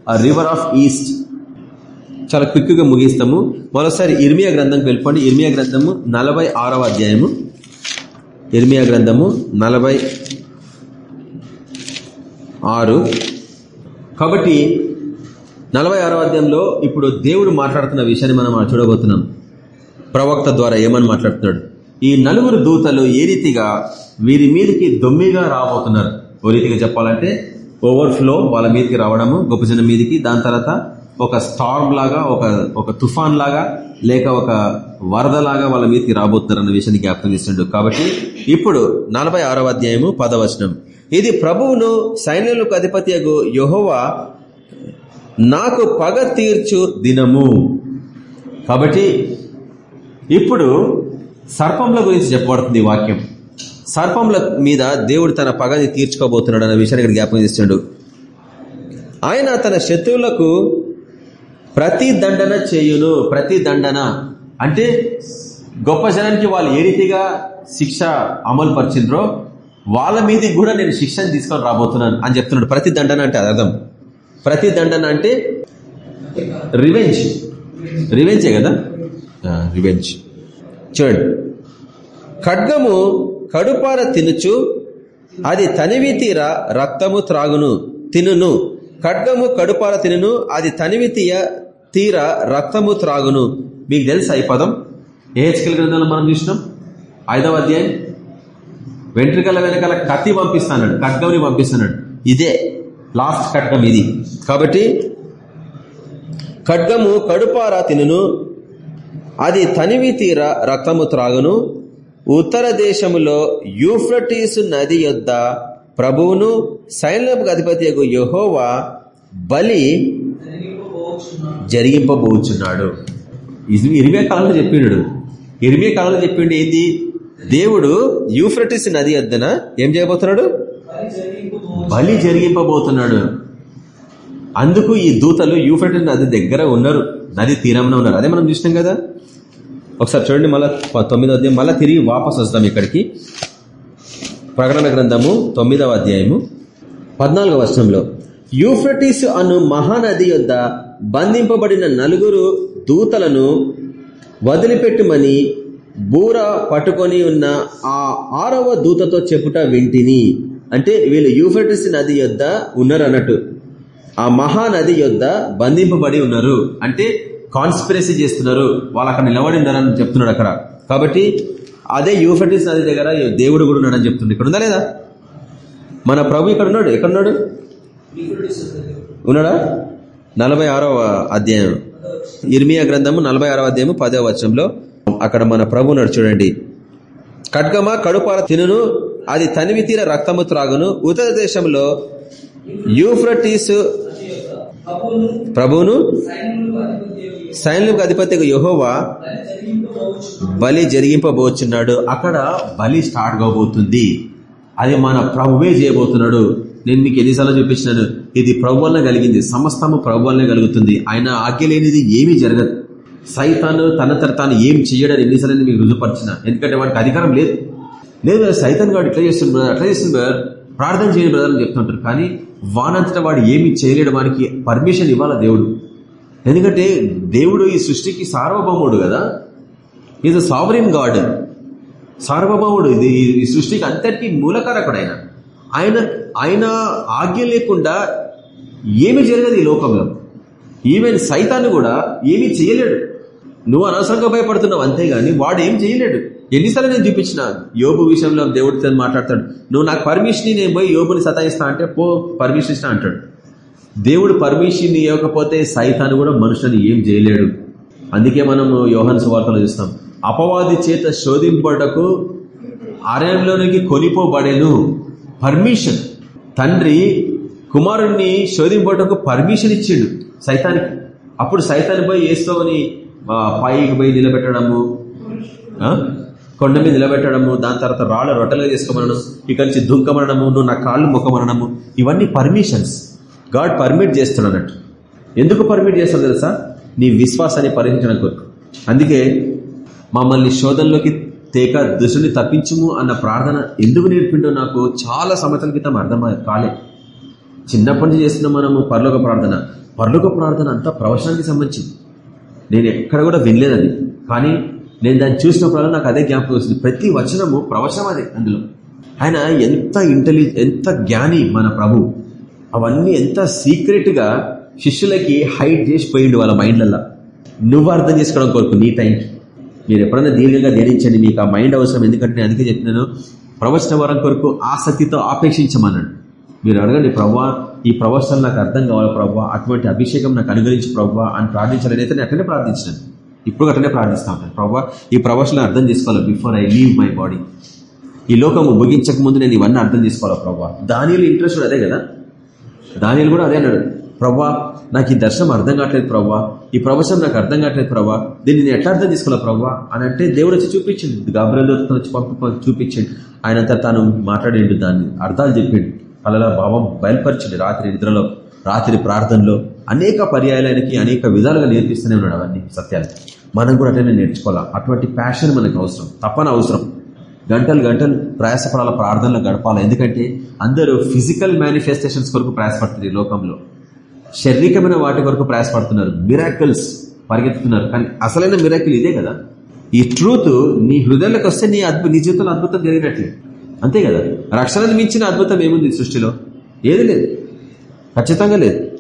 ఆ రివర్ ఆఫ్ ఈస్ట్ చాలా క్విక్గా ముగిస్తాము. మరోసారి ఇర్మియా గ్రంథంకి వెళ్ళిపోండి. ఇర్మియా గ్రంథము నలభై ఆరవ అధ్యాయము. ఇర్మియా గ్రంథము నలభై ఆరు కాబట్టి నలభై ఆరో అధ్యాయంలో ఇప్పుడు దేవుడు మాట్లాడుతున్న విషయాన్ని మనం చూడబోతున్నాం. ప్రవక్త ద్వారా ఏమని మాట్లాడుతున్నాడు? ఈ నలుగురు దూతలు ఏ రీతిగా వీరి మీదకి దొమ్మిగా రాబోతున్నారు? ఓ రీతిగా చెప్పాలంటే ఓవర్ఫ్లో వాళ్ళ మీదకి రావడము గొప్ప జనం మీదకి దాని తర్వాత ఒక స్టార్మ్ లాగా ఒక ఒక తుఫాన్ లాగా లేక ఒక వరదలాగా వాళ్ళ మీదకి రాబోతున్నారు అన్న విషయాన్ని జ్ఞాపకం చేస్తుండడు కాబట్టి ఇప్పుడు నలభై ఆరవ అధ్యాయము పదవచనం ఇది ప్రభువును సైన్యులకు అధిపతి యహోవా నాకు పగ తీర్చు దినము. కాబట్టి ఇప్పుడు సర్పంల గురించి చెప్పబడుతుంది వాక్యం. సర్పంల మీద దేవుడు తన పగని తీర్చుకోబోతున్నాడు అన్న విషయాన్ని ఇక్కడ జ్ఞాపకం చేస్తున్నాడు. ఆయన తన శత్రువులకు ప్రతి దండన చేయును ప్రతి దండన. అంటే గొప్ప జనానికి వాళ్ళు ఏ రీతిగా శిక్ష అమలు పరిచిండ్రో వాళ్ళ మీద కూడా నేను శిక్షను తీసుకొని రాబోతున్నాను అని చెప్తున్నాడు. ప్రతి దండన అంటే అర్థం. ప్రతి దండన అంటే రివెంజ్. రివెంజే కదా? రివెంజ్ చూడండి ఖడ్గము కడుపార తినుచు అది తనివి తీర రక్తము త్రాగును తినును. ఖడ్గము కడుపార తినును అది తనివి తీయ తీర రక్తము త్రాగును. మీకు తెలుసా ఈ పదం? ఏ హెచ్కల్ గ్రంథంలో మనం చూసినాం. ఐదవ అధ్యాయం. వెంట్రుకల వెనకాల కత్తి పంపిస్తాడు ఖడ్గంని పంపిస్తున్నాడు ఇదే లాస్ట్ ఖడ్గం ఇది. కాబట్టి ఖడ్గము కడుపార తినును అది తనివి తీర రక్తము త్రాగును. ఉత్తర దేశములో యూఫ్రటీసు నది యొద్ద ప్రభువును సైన్యపు అధిపతి యహోవా బలి జరిగింపబోచున్నాడు. ఇది కాలంలో చెప్పిండు ఇరిమే కాలంలో చెప్పిండు ఏంది? దేవుడు యూఫ్రటిస్ నది వద్దన ఏం చేయబోతున్నాడు? బలి జరిగింపబోతున్నాడు. అందుకు ఈ దూతలు యూఫ్రటిస్ నది దగ్గర ఉన్నారు. నది తీరంలో ఉన్నారు. అదే మనం చూసినాం కదా? ఒకసారి చూడండి మళ్ళా తొమ్మిదో అధ్యాయం. మళ్ళీ తిరిగి వాపస్ వస్తాం ఇక్కడికి. ప్రకటన గ్రంథము తొమ్మిదవ అధ్యాయము పద్నాలుగవ వర్షంలో యూఫ్రటీస్ అను మహానది యొద్ద బంధింపబడిన నలుగురు దూతలను వదిలిపెట్టుమని బూర పట్టుకొని ఉన్న ఆ ఆరవ దూతతో చెప్పుట వింటిని. అంటే వీళ్ళు యూఫ్రటిస్ నది యొద్ద ఉన్నారు అన్నట్టు ఆ మహానది యొద్ద బంధింపబడి ఉన్నారు. అంటే కాన్స్పిరసీ చేస్తున్నారు. వాళ్ళు అక్కడ నిలబడి ఉన్నారని చెప్తున్నాడు అక్కడ. కాబట్టి అదే యూఫ్రటిస్ నది దగ్గర దేవుడు కూడా ఉన్నాడని చెప్తుంది. ఇక్కడ ఉందా లేదా? మన ప్రభు ఇక్కడ ఉన్నాడు. ఎక్కడున్నాడు ఉన్నాడా? నలభై ఆరవ అధ్యాయం. ఇర్మియా గ్రంథము నలభై ఆరవ అధ్యాయము పదవ వచనంలో అక్కడ మన ప్రభు ఉన్నాడు చూడండి. ఖడ్గమ కడుపాల తినును అది తనివి తీర రక్తము త్రాగును. ఉత్తర దేశంలో యూఫ్రటీస్ ప్రభును యొక్క అధిపతిగా యహోవా బలి జరిగింపబోచున్నాడు. అక్కడ బలి స్టార్ట్ కాబోతుంది. అది మన ప్రభువే చేయబోతున్నాడు. నేను మీకు ఎన్నిసార్లు చూపించినాను. ఇది ప్రభు కలిగింది. సమస్తము ప్రభు కలుగుతుంది. ఆయన ఆజ్ఞ లేనిది ఏమీ జరగదు. సైతాను తన తాను ఏం చేయడని ఎన్నిసార్లు మీకు రుజుపరిచిన. ఎందుకంటే వాడికి అధికారం లేదు. లేదు సైతాన్ వాడు ఇట్లా చేస్తుంది బ్రదర్ అట్లా చేస్తుంది బ్రదర్. ప్రార్థన చేయని బ్రదర్ అని చెప్తుంటారు. కానీ వానంతటా వాడు ఏమి చేయలేడు. వానికి పర్మిషన్ ఇవ్వాలా దేవుడు? ఎందుకంటే దేవుడు ఈ సృష్టికి సార్వభౌముడు కదా. ఈజ్ అ సావరిన్ గాడ్ సార్వభౌముడు. ఇది ఈ సృష్టికి అంతటికీ మూలకారకుడు ఆయన ఆయన ఆయన ఆజ్ఞ లేకుండా ఏమి జరగదు ఈ లోకంలో. ఈవెన్ సైతాన్ని కూడా ఏమీ చేయలేడు. నువ్వు అనవసరంగా భయపడుతున్నావు అంతేగాని వాడు ఏం చేయలేడు. ఎన్నిసార్లు నేను చూపించిన యోబు విషయంలో దేవుడితో మాట్లాడతాడు. నువ్వు నాకు పర్మిషన్ నేను పోయి యోబుని సతాయిస్తా అంటే పో పర్మిషన్ ఇస్తా అంటాడు. దేవుడు పర్మిషన్ ఇవ్వకపోతే సైతాన్ని కూడా మనుషులను ఏం చేయలేడు. అందుకే మనము యోహన్ సువార్తలు చూస్తాం. అపవాది చేత శోధింపడకు అరణ్యంలోనికి కొనిపోబడేను పర్మిషన్. తండ్రి కుమారుణ్ణి శోధింపటకు పర్మిషన్ ఇచ్చిండు సైతానికి. అప్పుడు సైతాన్ని పోయి వేసుకోని పైకి పోయి నిలబెట్టడము కొండ మీద నిలబెట్టడము దాని తర్వాత రాళ్ళ రొట్టెలుగా చేసుకోమనడం ఇక్కడి నుంచి దుంకమనడము నువ్వు నా కాళ్ళు మొక్కమనడము ఇవన్నీ పర్మిషన్స్. గాడ్ పర్మిట్ చేస్తున్నానట్టు ఎందుకు పర్మిట్ చేస్తాడు తెలుసా? నీ విశ్వాసాన్ని పరీక్షించడం కొరకు. అందుకే మమ్మల్ని శోధనలోకి తేక దుష్టుని తప్పించుము అన్న ప్రార్థన ఎందుకు నేర్పిండో నాకు చాలా సంవత్సరాల క్రితం అర్థం కాలే. చిన్నప్పటి నుంచి చేస్తున్న మనము పర్లోక ప్రార్థన. పరలోక ప్రార్థన అంతా ప్రవచనానికి సంబంధించింది. నేను ఎక్కడ కూడా వినలేదు అది. కానీ నేను దాన్ని చూసినప్పుడు నాకు అదే జ్ఞాపకం వస్తుంది. ప్రతి వచనము ప్రవచనం అదే అందులో. ఆయన ఎంత ఇంటెలి ఎంత జ్ఞాని మన ప్రభు. అవన్నీ ఎంత సీక్రెట్గా శిష్యులకి హైడ్ చేసి పోయిండు వాళ్ళ మైండ్లల్లో. నువ్వు అర్థం చేసుకోవడం కొరకు నీ టైంకి మీరు ఎప్పుడైనా దీర్ఘంగా ధ్యానించండి మీకు ఆ మైండ్ అవసరం. ఎందుకంటే నేను అందుకే చెప్తున్నాను ప్రవచన వరం కొరకు ఆసక్తితో ఆపేక్షించమన్నాడు మీరు అడగండి ప్రవ్వా ఈ ప్రవచనం నాకు అర్థం కావాలి ప్రవ్వా అటువంటి అభిషేకం నాకు అనుగ్రహించి ప్రవ్వా అని ప్రార్థించాలని అయితే నేను అట్లనే ప్రార్థించినాను. ఇప్పుడు అట్లనే ప్రార్థిస్తా ఉంటాను. ప్రవ్వా ఈ ప్రవచనం అర్థం చేసుకోవాలి before I leave my body? ఈ లోకము ముగించక ముందు నేను ఇవన్నీ అర్థం చేసుకోవాలి ప్రవ్వా దానిలో ఇంట్రెస్ట్ అదే కదా. దానిలు కూడా అదే అన్నాడు. ప్రభా నాకు ఈ దర్శనం అర్థం కావట్లేదు ప్రవ్వా ఈ ప్రవచనం నాకు అర్థం కావట్లేదు ప్రవ్వా దీన్ని నేను ఎట్లా అర్థం తీసుకోవాలి ప్రవ్వా అని అంటే దేవుడు వచ్చి చూపించింది గాబ్రేల్ వచ్చి పంపి చూపించండి. ఆయనంతా తాను మాట్లాడిండు దాన్ని. అర్థాలు చెప్పిండు. అలా భావం బయలుపరిచిండు రాత్రి నిద్రలో రాత్రి ప్రార్థనలో. అనేక పర్యాయాలకి అనేక విధాలుగా నేర్పిస్తూనే ఉన్నాడు అవన్నీ సత్యాలు. మనం కూడా అట్లనే నేర్చుకోవాలా? అటువంటి ప్యాషన్ మనకు అవసరం. తప్పన అవసరం. గంటలు గంటలు ప్రయాసపడాల ప్రార్థనలు గడపాలి. ఎందుకంటే అందరూ ఫిజికల్ మేనిఫెస్టేషన్స్ కొరకు ప్రయాసపడుతుంది ఈ లోకంలో. శారీరకమైన వాటి కొరకు ప్రయాసపడుతున్నారు. మిరాకిల్స్ పరిగెత్తుతున్నారు. కానీ అసలైన మిరాకిల్ ఇదే కదా. ఈ ట్రూత్ నీ హృదయంలోకి వస్తే నీ అద్భుత నీ జీవితంలో అద్భుతం జరిగినట్లే. అంతే కదా. రక్షణను మించిన అద్భుతం ఏముంది సృష్టిలో? ఏది లేదు. ఖచ్చితంగా లేదు.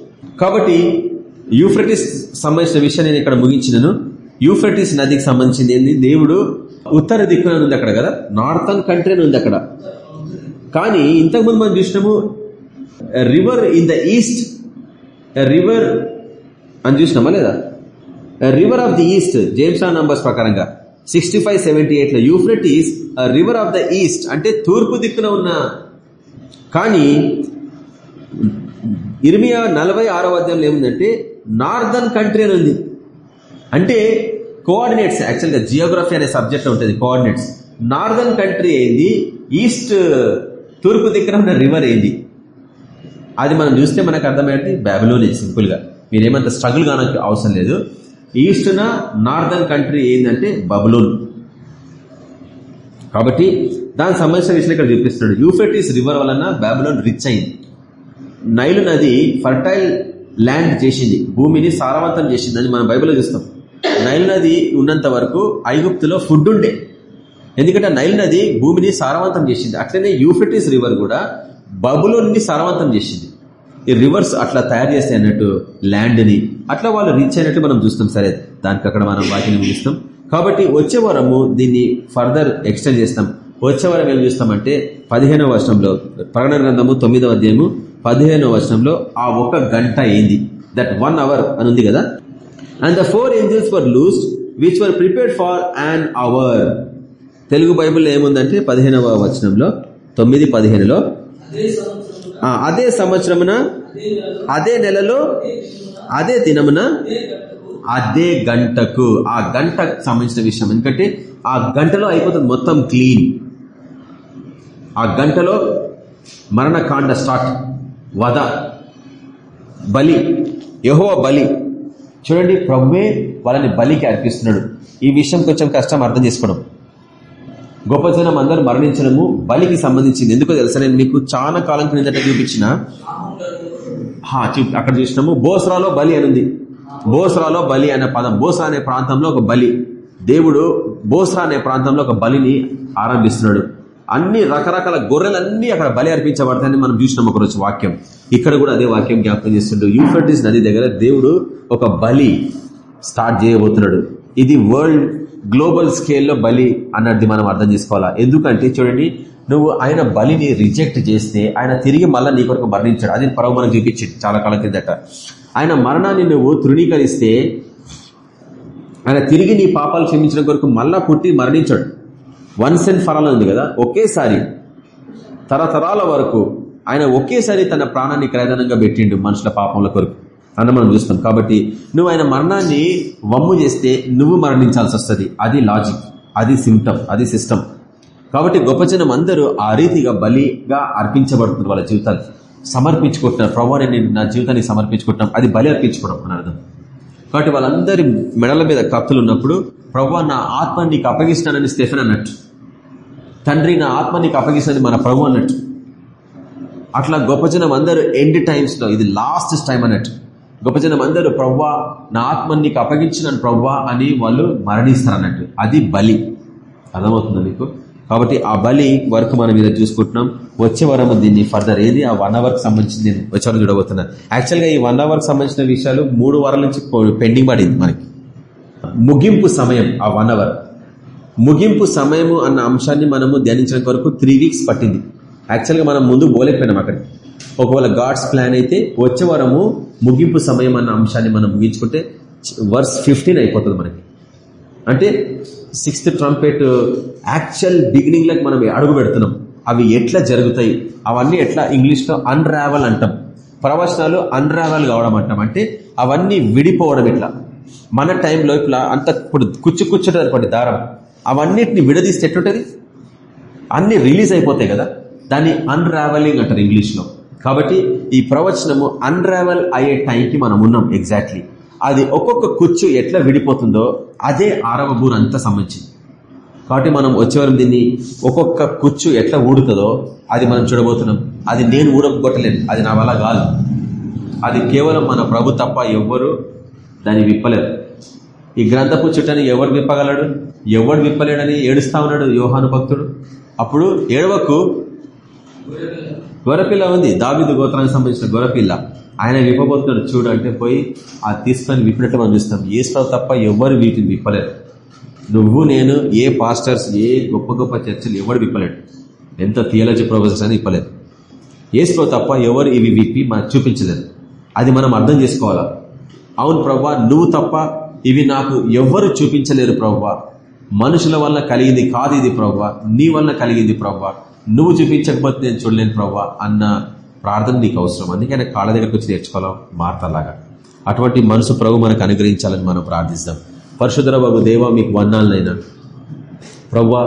కాబట్టి యూఫ్రటిస్ సంబంధించిన విషయం నేను ఇక్కడ ముగించినను. యూఫ్రటిస్ నదికి సంబంధించింది ఏంది? దేవుడు ఉత్తర దిక్కున ఉంది అక్కడ కదా? నార్థన్ కంట్రీ అని ఉంది అక్కడ. కానీ ఇంతకుముందు మనం చూసినాము river in the east river అని చూసినామా లేదా? River of the east James ఆ నంబర్స్ ప్రకారంగా. సిక్స్టీ ఫైవ్ సెవెంటీ ఎయిట్లో is river of the east అంటే తూర్పు దిక్కున ఉన్న. కానీ ఇరిమియా నలభై ఆరో అధ్యాయంలో ఏముందంటే నార్దర్న్ కంట్రీ అని ఉంది. అంటే కోఆర్డినేట్స్ యాక్చువల్గా జియోగ్రఫీ అనే సబ్జెక్ట్ ఉంటుంది కోఆర్డినేట్స్ నార్దర్న్ కంట్రీ ఏంది? ఈస్ట్ తూర్పు దిక్కున ఉన్న రివర్ ఏంది? అది మనం చూస్తే మనకు అర్థమైంది బ్యాబిలోనే సింపుల్గా మీరేమంత స్ట్రగుల్ కానకి అవసరం లేదు. ఈస్ట్న నార్దర్న్ కంట్రీ ఏంటంటే బబులోన్ కాబట్టి దానికి సంబంధించిన విషయం ఇక్కడ చూపిస్తున్నాడు. యూఫెటిస్ రివర్ వలన బ్యాబులోన్ రిచ్ అయింది. నైలు నది ఫర్టైల్ ల్యాండ్ చేసింది. భూమిని సారవంతం చేసింది అని మనం బైబిల్లో చూస్తాం. నైల్ నది ఉన్నంత వరకు ఐగుప్తులో ఫుడ్ ఉండే. ఎందుకంటే నైల్ నది భూమిని సారవంతం చేసింది. అట్లనే యూఫెటిస్ రివర్ కూడా బబులోని సారవంతం చేసింది. ఈ రివర్స్ అట్లా తయారు చేస్తే అన్నట్టు ల్యాండ్ని అట్లా వాళ్ళు రీచ్ అయినట్టు మనం చూస్తాం. సరే దానికి అక్కడ మనం వాటిని ముగిస్తాం. కాబట్టి వచ్చే వారము దీన్ని ఫర్దర్ ఎక్స్టెండ్ చేస్తాం. వచ్చే వారం ఏం చూస్తామంటే పదిహేనవ వర్షంలో ప్రకటన గ్రంథము తొమ్మిదవ అధ్యాయము పదిహేనవ వర్షంలో ఆ ఒక గంట అయింది. దట్ వన్ అవర్ అని ఉంది కదా? And the four angels were loosed which were prepared for and hour Telugu బైబిల్లో ఏముందంటే పదిహేనవ వచనంలో తొమ్మిది పదిహేనులో. అదే సంవత్సరమున అదే నెలలో అదే దినమున అదే గంటకు. ఆ గంటకు సంబంధించిన విషయం. ఎందుకంటే ఆ గంటలో అయిపోతుంది మొత్తం క్లీన్. ఆ గంటలో మరణకాండ స్టార్ట్. వధ బలి యహో బలి. చూడండి ప్రభువే వాళ్ళని బలికి అర్పిస్తున్నాడు. ఈ విషయం కొంచెం కష్టం అర్థం చేసుకోవడం. గొప్ప జనం అందరూ మరణించడము బలికి సంబంధించింది. ఎందుకో తెలుసా? నేను మీకు చాలా కాలం క్రిందట చూపించిన. హా, చూ- అక్కడ చూసినాము. బోసరాలో బలి అని ఉంది బలి అనే పదం బోసరా అనే ప్రాంతంలో ఒక బలి. దేవుడు బోసరా అనే ప్రాంతంలో ఒక బలిని ఆరంభిస్తున్నాడు అన్ని రకరకాల గొర్రెలన్నీ అక్కడ బలి అర్పించబడతాయని మనం చూసినాం ఒకరోజు వాక్యం. ఇక్కడ కూడా అదే వాక్యం జ్ఞాపకం చేస్తుండడు యూఫ్రటిస్ నది దగ్గర దేవుడు ఒక బలి స్టార్ట్ చేయబోతున్నాడు. ఇది వరల్డ్ గ్లోబల్ స్కేల్లో బలి అన్నది మనం అర్థం చేసుకోవాలా? ఎందుకంటే చూడండి నువ్వు ఆయన బలిని రిజెక్ట్ చేస్తే ఆయన తిరిగి మళ్ళీ నీ కొరకు మరణించాడు. అది పరవ మనకు చాలా కాలం కిందట ఆయన మరణాన్ని నువ్వు తృణీకరిస్తే ఆయన తిరిగి నీ పాపాలు క్షమించడం కొరకు మళ్ళా పుట్టి మరణించాడు. వన్స్ అండ్ ఫర్ ఆల్ ఉంది కదా ఒకేసారి తరతరాల వరకు ఆయన ఒకేసారి తన ప్రాణాన్ని క్రయదనంగా పెట్టిండు మనుషుల పాపముల కొరకు. అన్న మనం చూస్తాం. కాబట్టి నువ్వు ఆయన మరణాన్ని వమ్ము చేస్తే నువ్వు మరణించాల్సి వస్తుంది. అది లాజిక్ అది సిమ్టమ్ అది సిస్టమ్ కాబట్టి గొప్ప జనం అందరూ ఆ రీతిగా బలిగా అర్పించబడుతున్నారు వాళ్ళ జీవితాలు. సమర్పించుకుంటున్నారు ప్రభావ నేను నా జీవితాన్ని సమర్పించుకుంటున్నాం. అది బలి అర్పించుకోవడం అని అర్థం. కాబట్టి వాళ్ళందరి మెడల మీద కత్తులు ఉన్నప్పుడు ప్రభు నా ఆత్మ నీకు అప్పగిస్తానని స్టెఫెన్ అన్నట్టు. తండ్రి నా ఆత్మ నీకు అప్పగిస్తుంది మన ప్రభు అన్నట్టు. అట్లా గొప్ప జనం అందరూ ఎండ్ టైమ్స్లో ఇది లాస్ట్ టైం అన్నట్టు. గొప్ప జనం అందరూ ప్రవ్వా నా ఆత్మ నీకు అప్పగించినాను ప్రవ్వా అని వాళ్ళు మరణిస్తారు అన్నట్టు. అది బలి. అర్థమవుతుంది మీకు? కాబట్టి ఆ బలి వరకు మనం మీద చూసుకుంటున్నాం. వచ్చే వారం దీన్ని ఫర్దర్ ఏది? ఆ వన్ అవర్కి సంబంధించింది నేను వచ్చే చూడబోతున్నాను యాక్చువల్గా ఈ వన్ అవర్కి సంబంధించిన విషయాలు మూడు వారాల నుంచి పెండింగ్ పడింది మనకి. ముగింపు సమయం ఆ వన్ అవర్ ముగింపు సమయము అన్న అంశాన్ని మనము ధ్యానించడం కొరకు త్రీ వీక్స్ పట్టింది. యాక్చువల్గా మనం ముందు పోలేకపోయినాం అక్కడ. ఒకవేళ గాడ్స్ ప్లాన్ అయితే వచ్చే వారము ముగింపు సమయం అన్న అంశాన్ని మనం ముగించుకుంటే వర్స్ ఫిఫ్టీన్ అయిపోతుంది మనకి. అంటే సిక్స్త్ ట్రంపెట్ యాక్చువల్ బిగినింగ్లకు మనం అడుగు పెడుతున్నాం. అవి ఎట్లా జరుగుతాయి? అవన్నీ ఎట్లా? ఇంగ్లీష్లో అన్రావల్ అన్రావెల్ అంటాం. ప్రవచనాలు అన్రావెల్ కావడం అంటాం. అంటే అవన్నీ విడిపోవడం ఇట్లా మన టైంలో ఇట్లా అంత ఇప్పుడు కుచ్చు కూర్చుంటుంది దారం. అవన్నిటిని విడదీస్తే ఎట్లుంటది? అన్ని రిలీజ్ అయిపోతాయి కదా. దాన్ని అన్రావెలింగ్ అంటారు ఇంగ్లీష్లో కాబట్టి ఈ ప్రవచనము అన్రావెల్ అయ్యే టైంకి మనం ఉన్నాం ఎగ్జాక్ట్లీ అది ఒక్కొక్క కుచ్చు ఎట్లా విడిపోతుందో అదే ఆరవ బూర్ అంతా సంబంధించింది. కాబట్టి మనం వచ్చేవారం దీన్ని ఒక్కొక్క కుచ్చు ఎట్లా ఊడుతుందో అది మనం చూడబోతున్నాం. అది నేను ఊడగొట్టలేను. అది నా వల్ల కాదు. అది కేవలం మన ప్రభు తప్ప ఎవ్వరు దాన్ని విప్పలేరు. ఈ గ్రంథపు చుట్టని ఎవడు విప్పగలడు? ఎవడు విప్పలేడని ఏడుస్తా ఉన్నాడు యోహాను భక్తుడు. అప్పుడు ఏడవకు గొరపిల్ల ఉంది. దావిదు గోత్రానికి సంబంధించిన గొరపిల్ల ఆయన విప్పబోతున్నాడు. చూడు అంటే పోయి ఆ తీసుకొని విప్పినట్లు మనం చూస్తాం. ఏసు తప్ప ఎవరు వీటిని విప్పలేరు. నువ్వు నేను ఏ పాస్టర్స్ ఏ గొప్ప గొప్ప చర్చలు ఎవడు విప్పలేడు ఎంత థియాలజీ ప్రొఫెసర్స్ అని విప్పలేదు ఏసులో తప్ప ఎవరు ఇవి విప్పి మనకు చూపించలేదు అది మనం అర్థం చేసుకోవాలా? అవును ప్రభా నువ్వు తప్ప ఇవి నాకు ఎవ్వరు చూపించలేరు ప్రవ్వా. మనుషుల వల్ల కలిగింది కాదు ఇది ప్రవ్వా. నీ వల్ల కలిగింది ప్రవ్వా. నువ్వు చూపించకపోతే నేను చూడలేను ప్రవ్వా అన్న ప్రార్థన నీకు అవసరం. అందుకే ఆయన కాళ్ళ దగ్గరకు వచ్చి నేర్చుకోవాలా? మార్తలాగా. అటువంటి మనసు ప్రభు మనకు అనుగ్రహించాలని మనం ప్రార్థిస్తాం. పరశుధర బాబు దేవ మీకు వన్నాలనైనా ప్రవ్వా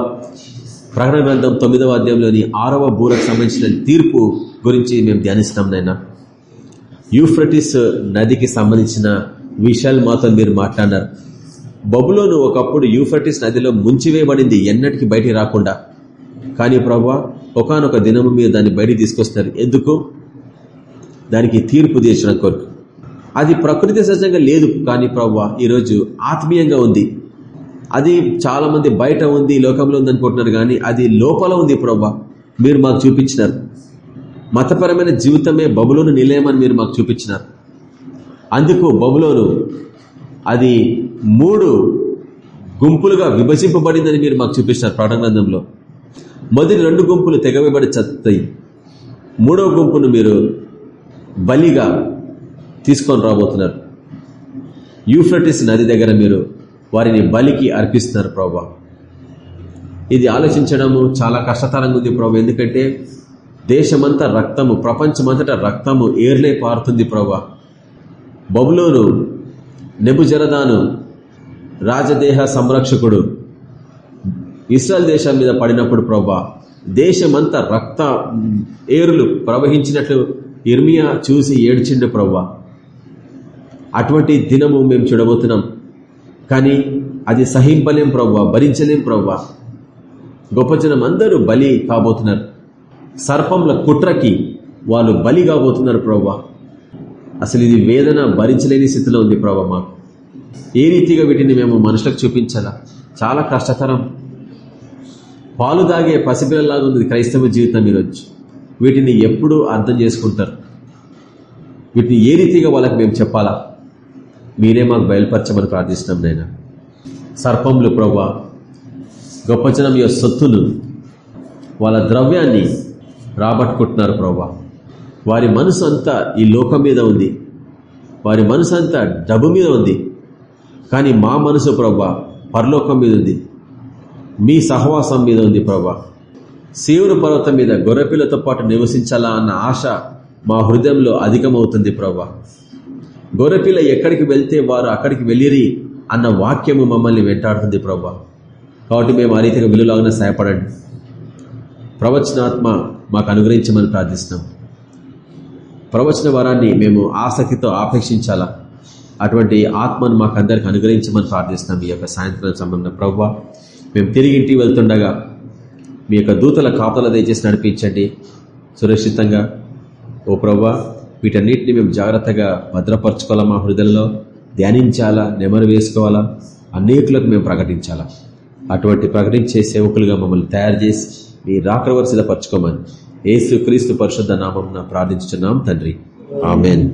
ప్రకటన గ్రంథం తొమ్మిదవ అధ్యాయంలోని ఆరవ బూరకు సంబంధించిన తీర్పు గురించి మేము ధ్యానిస్తున్నాం నైనా. యూఫ్రటిస్ నదికి సంబంధించిన విషయాలు మాతో మీరు మాట్లాడినారు. బబులోను ఒకప్పుడు యూఫర్టిస్ నదిలో ముంచివేయబడింది ఎన్నటికి బయటికి రాకుండా. కానీ ప్రవ్వా ఒకనొక దినము మీరు దాన్ని బయటికి తీసుకొస్తున్నారు. ఎందుకు? దానికి తీర్పు తీర్చడం కొరకు. అది ప్రకృతి సహజంగా లేదు కానీ ప్రవ్వా ఈరోజు ఆత్మీయంగా ఉంది. అది చాలా మంది బయట ఉంది లోకంలో ఉంది అనుకుంటున్నారు కానీ అది లోపల ఉంది ప్రవ్వా మీరు మాకు చూపించినారు. మతపరమైన జీవితమే బబులోను నిలయమని మీరు మాకు చూపించినారు. అందుకు బబులోను అది మూడు గుంపులుగా విభజింపబడిందని మీరు మాకు చూపిస్తారు ప్రాణగ్రంథంలో మొదటి రెండు గుంపులు తెగవేబడి చత్తాయి. మూడవ గుంపును మీరు బలిగా తీసుకొని రాబోతున్నారు. యూఫ్రటిస్ నది దగ్గర మీరు వారిని బలికి అర్పిస్తున్నారు ప్రభా. ఇది ఆలోచించడము చాలా కష్టతరంగా ఉంది ప్రభు. ఎందుకంటే దేశమంతా రక్తము ప్రపంచమంతటా రక్తము ఏర్లే పారుతుంది ప్రభా. బబులోను నెబుజరదాను రాజదేహ సంరక్షకుడు. ఇస్రాయల్ దేశం మీద పడినప్పుడు ప్రభా దేశమంతా రక్త ఏరులు ప్రవహించినట్లు ఇర్మియా చూసి ఏడ్చిండు ప్రవ్వా అటువంటి దినము మేము చూడబోతున్నాం. కానీ అది సహింపలేం ప్రవ్వా భరించలేం ప్రవ్వా గొప్ప జనం అందరూ బలి కాబోతున్నారు. సర్పంల కుట్రకి వాళ్ళు బలి కాబోతున్నారు ప్రవ్వా అసలు ఇది వేదన భరించలేని స్థితిలో ఉంది ప్రభా మాకు. ఏ రీతిగా వీటిని మేము మనుషులకు చూపించాలా? చాలా కష్టతరం. పాలు దాగే పసిపిల్లలాగా ఉంది క్రైస్తవ జీవితం ఈరోజు. వీటిని ఎప్పుడు అర్థం చేసుకుంటారు. వీటిని ఏ రీతిగా వాళ్ళకి మేము చెప్పాలా? మీరే మాకు బయలుపరచమని ప్రార్థిస్తున్నాం నైనా సర్పంలు ప్రభా గొప్ప జనం యొక్క సొత్తును వాళ్ళ ద్రవ్యాన్ని రాబట్టుకుంటున్నారు ప్రభా. వారి మనసు అంతా ఈ లోకం మీద ఉంది. వారి మనసు అంతా డబ్బు మీద ఉంది. కానీ మా మనసు ప్రభా పరలోకం మీద ఉంది. మీ సహవాసం మీద ఉంది ప్రభా. శివుని పర్వతం మీద గొర్రెపిల్లతో పాటు నివసించాలా అన్న ఆశ మా హృదయంలో అధికమవుతుంది ప్రభా. గొర్రెపిల్ల ఎక్కడికి వెళ్తే వారు అక్కడికి వెళ్ళిరి అన్న వాక్యము మమ్మల్ని వెంటాడుతుంది ప్రభా. కాబట్టి మేము ఆ రీతిగా విలువలాగానే సహాయపడండి. ప్రవచనాత్మ మాకు అనుగ్రహించమని ప్రార్థిస్తున్నాం. ప్రవచన వరాన్ని మేము ఆసక్తితో ఆపేక్షించాలా? అటువంటి ఆత్మను మాకు అందరికి అనుగ్రహించమని ప్రార్థిస్తున్నాం. ఈ యొక్క సాయంత్రం సంబంధం ప్రవ్వ మేము తిరిగి ఇంటికి వెళ్తుండగా మీ యొక్క దూతల కాపుదల దయచేసి నడిపించండి. సురక్షితంగా ఓ ప్రవ్వ వీటన్నిటిని మేము జాగ్రత్తగా భద్రపరచుకోవాలా మా హృదయంలో? ధ్యానించాలా? నెమరు వేసుకోవాలా? అనేకులకు మేము ప్రకటించాలా? అటువంటి ప్రకటించే సేవకులుగా మమ్మల్ని తయారు చేసి మీ రాకడ సిద్ధపరచుకోమని క్రీస్తు పరిశుద్ధ నామం ప్రార్థించుతున్నాం తండ్రి. ఆమెన్.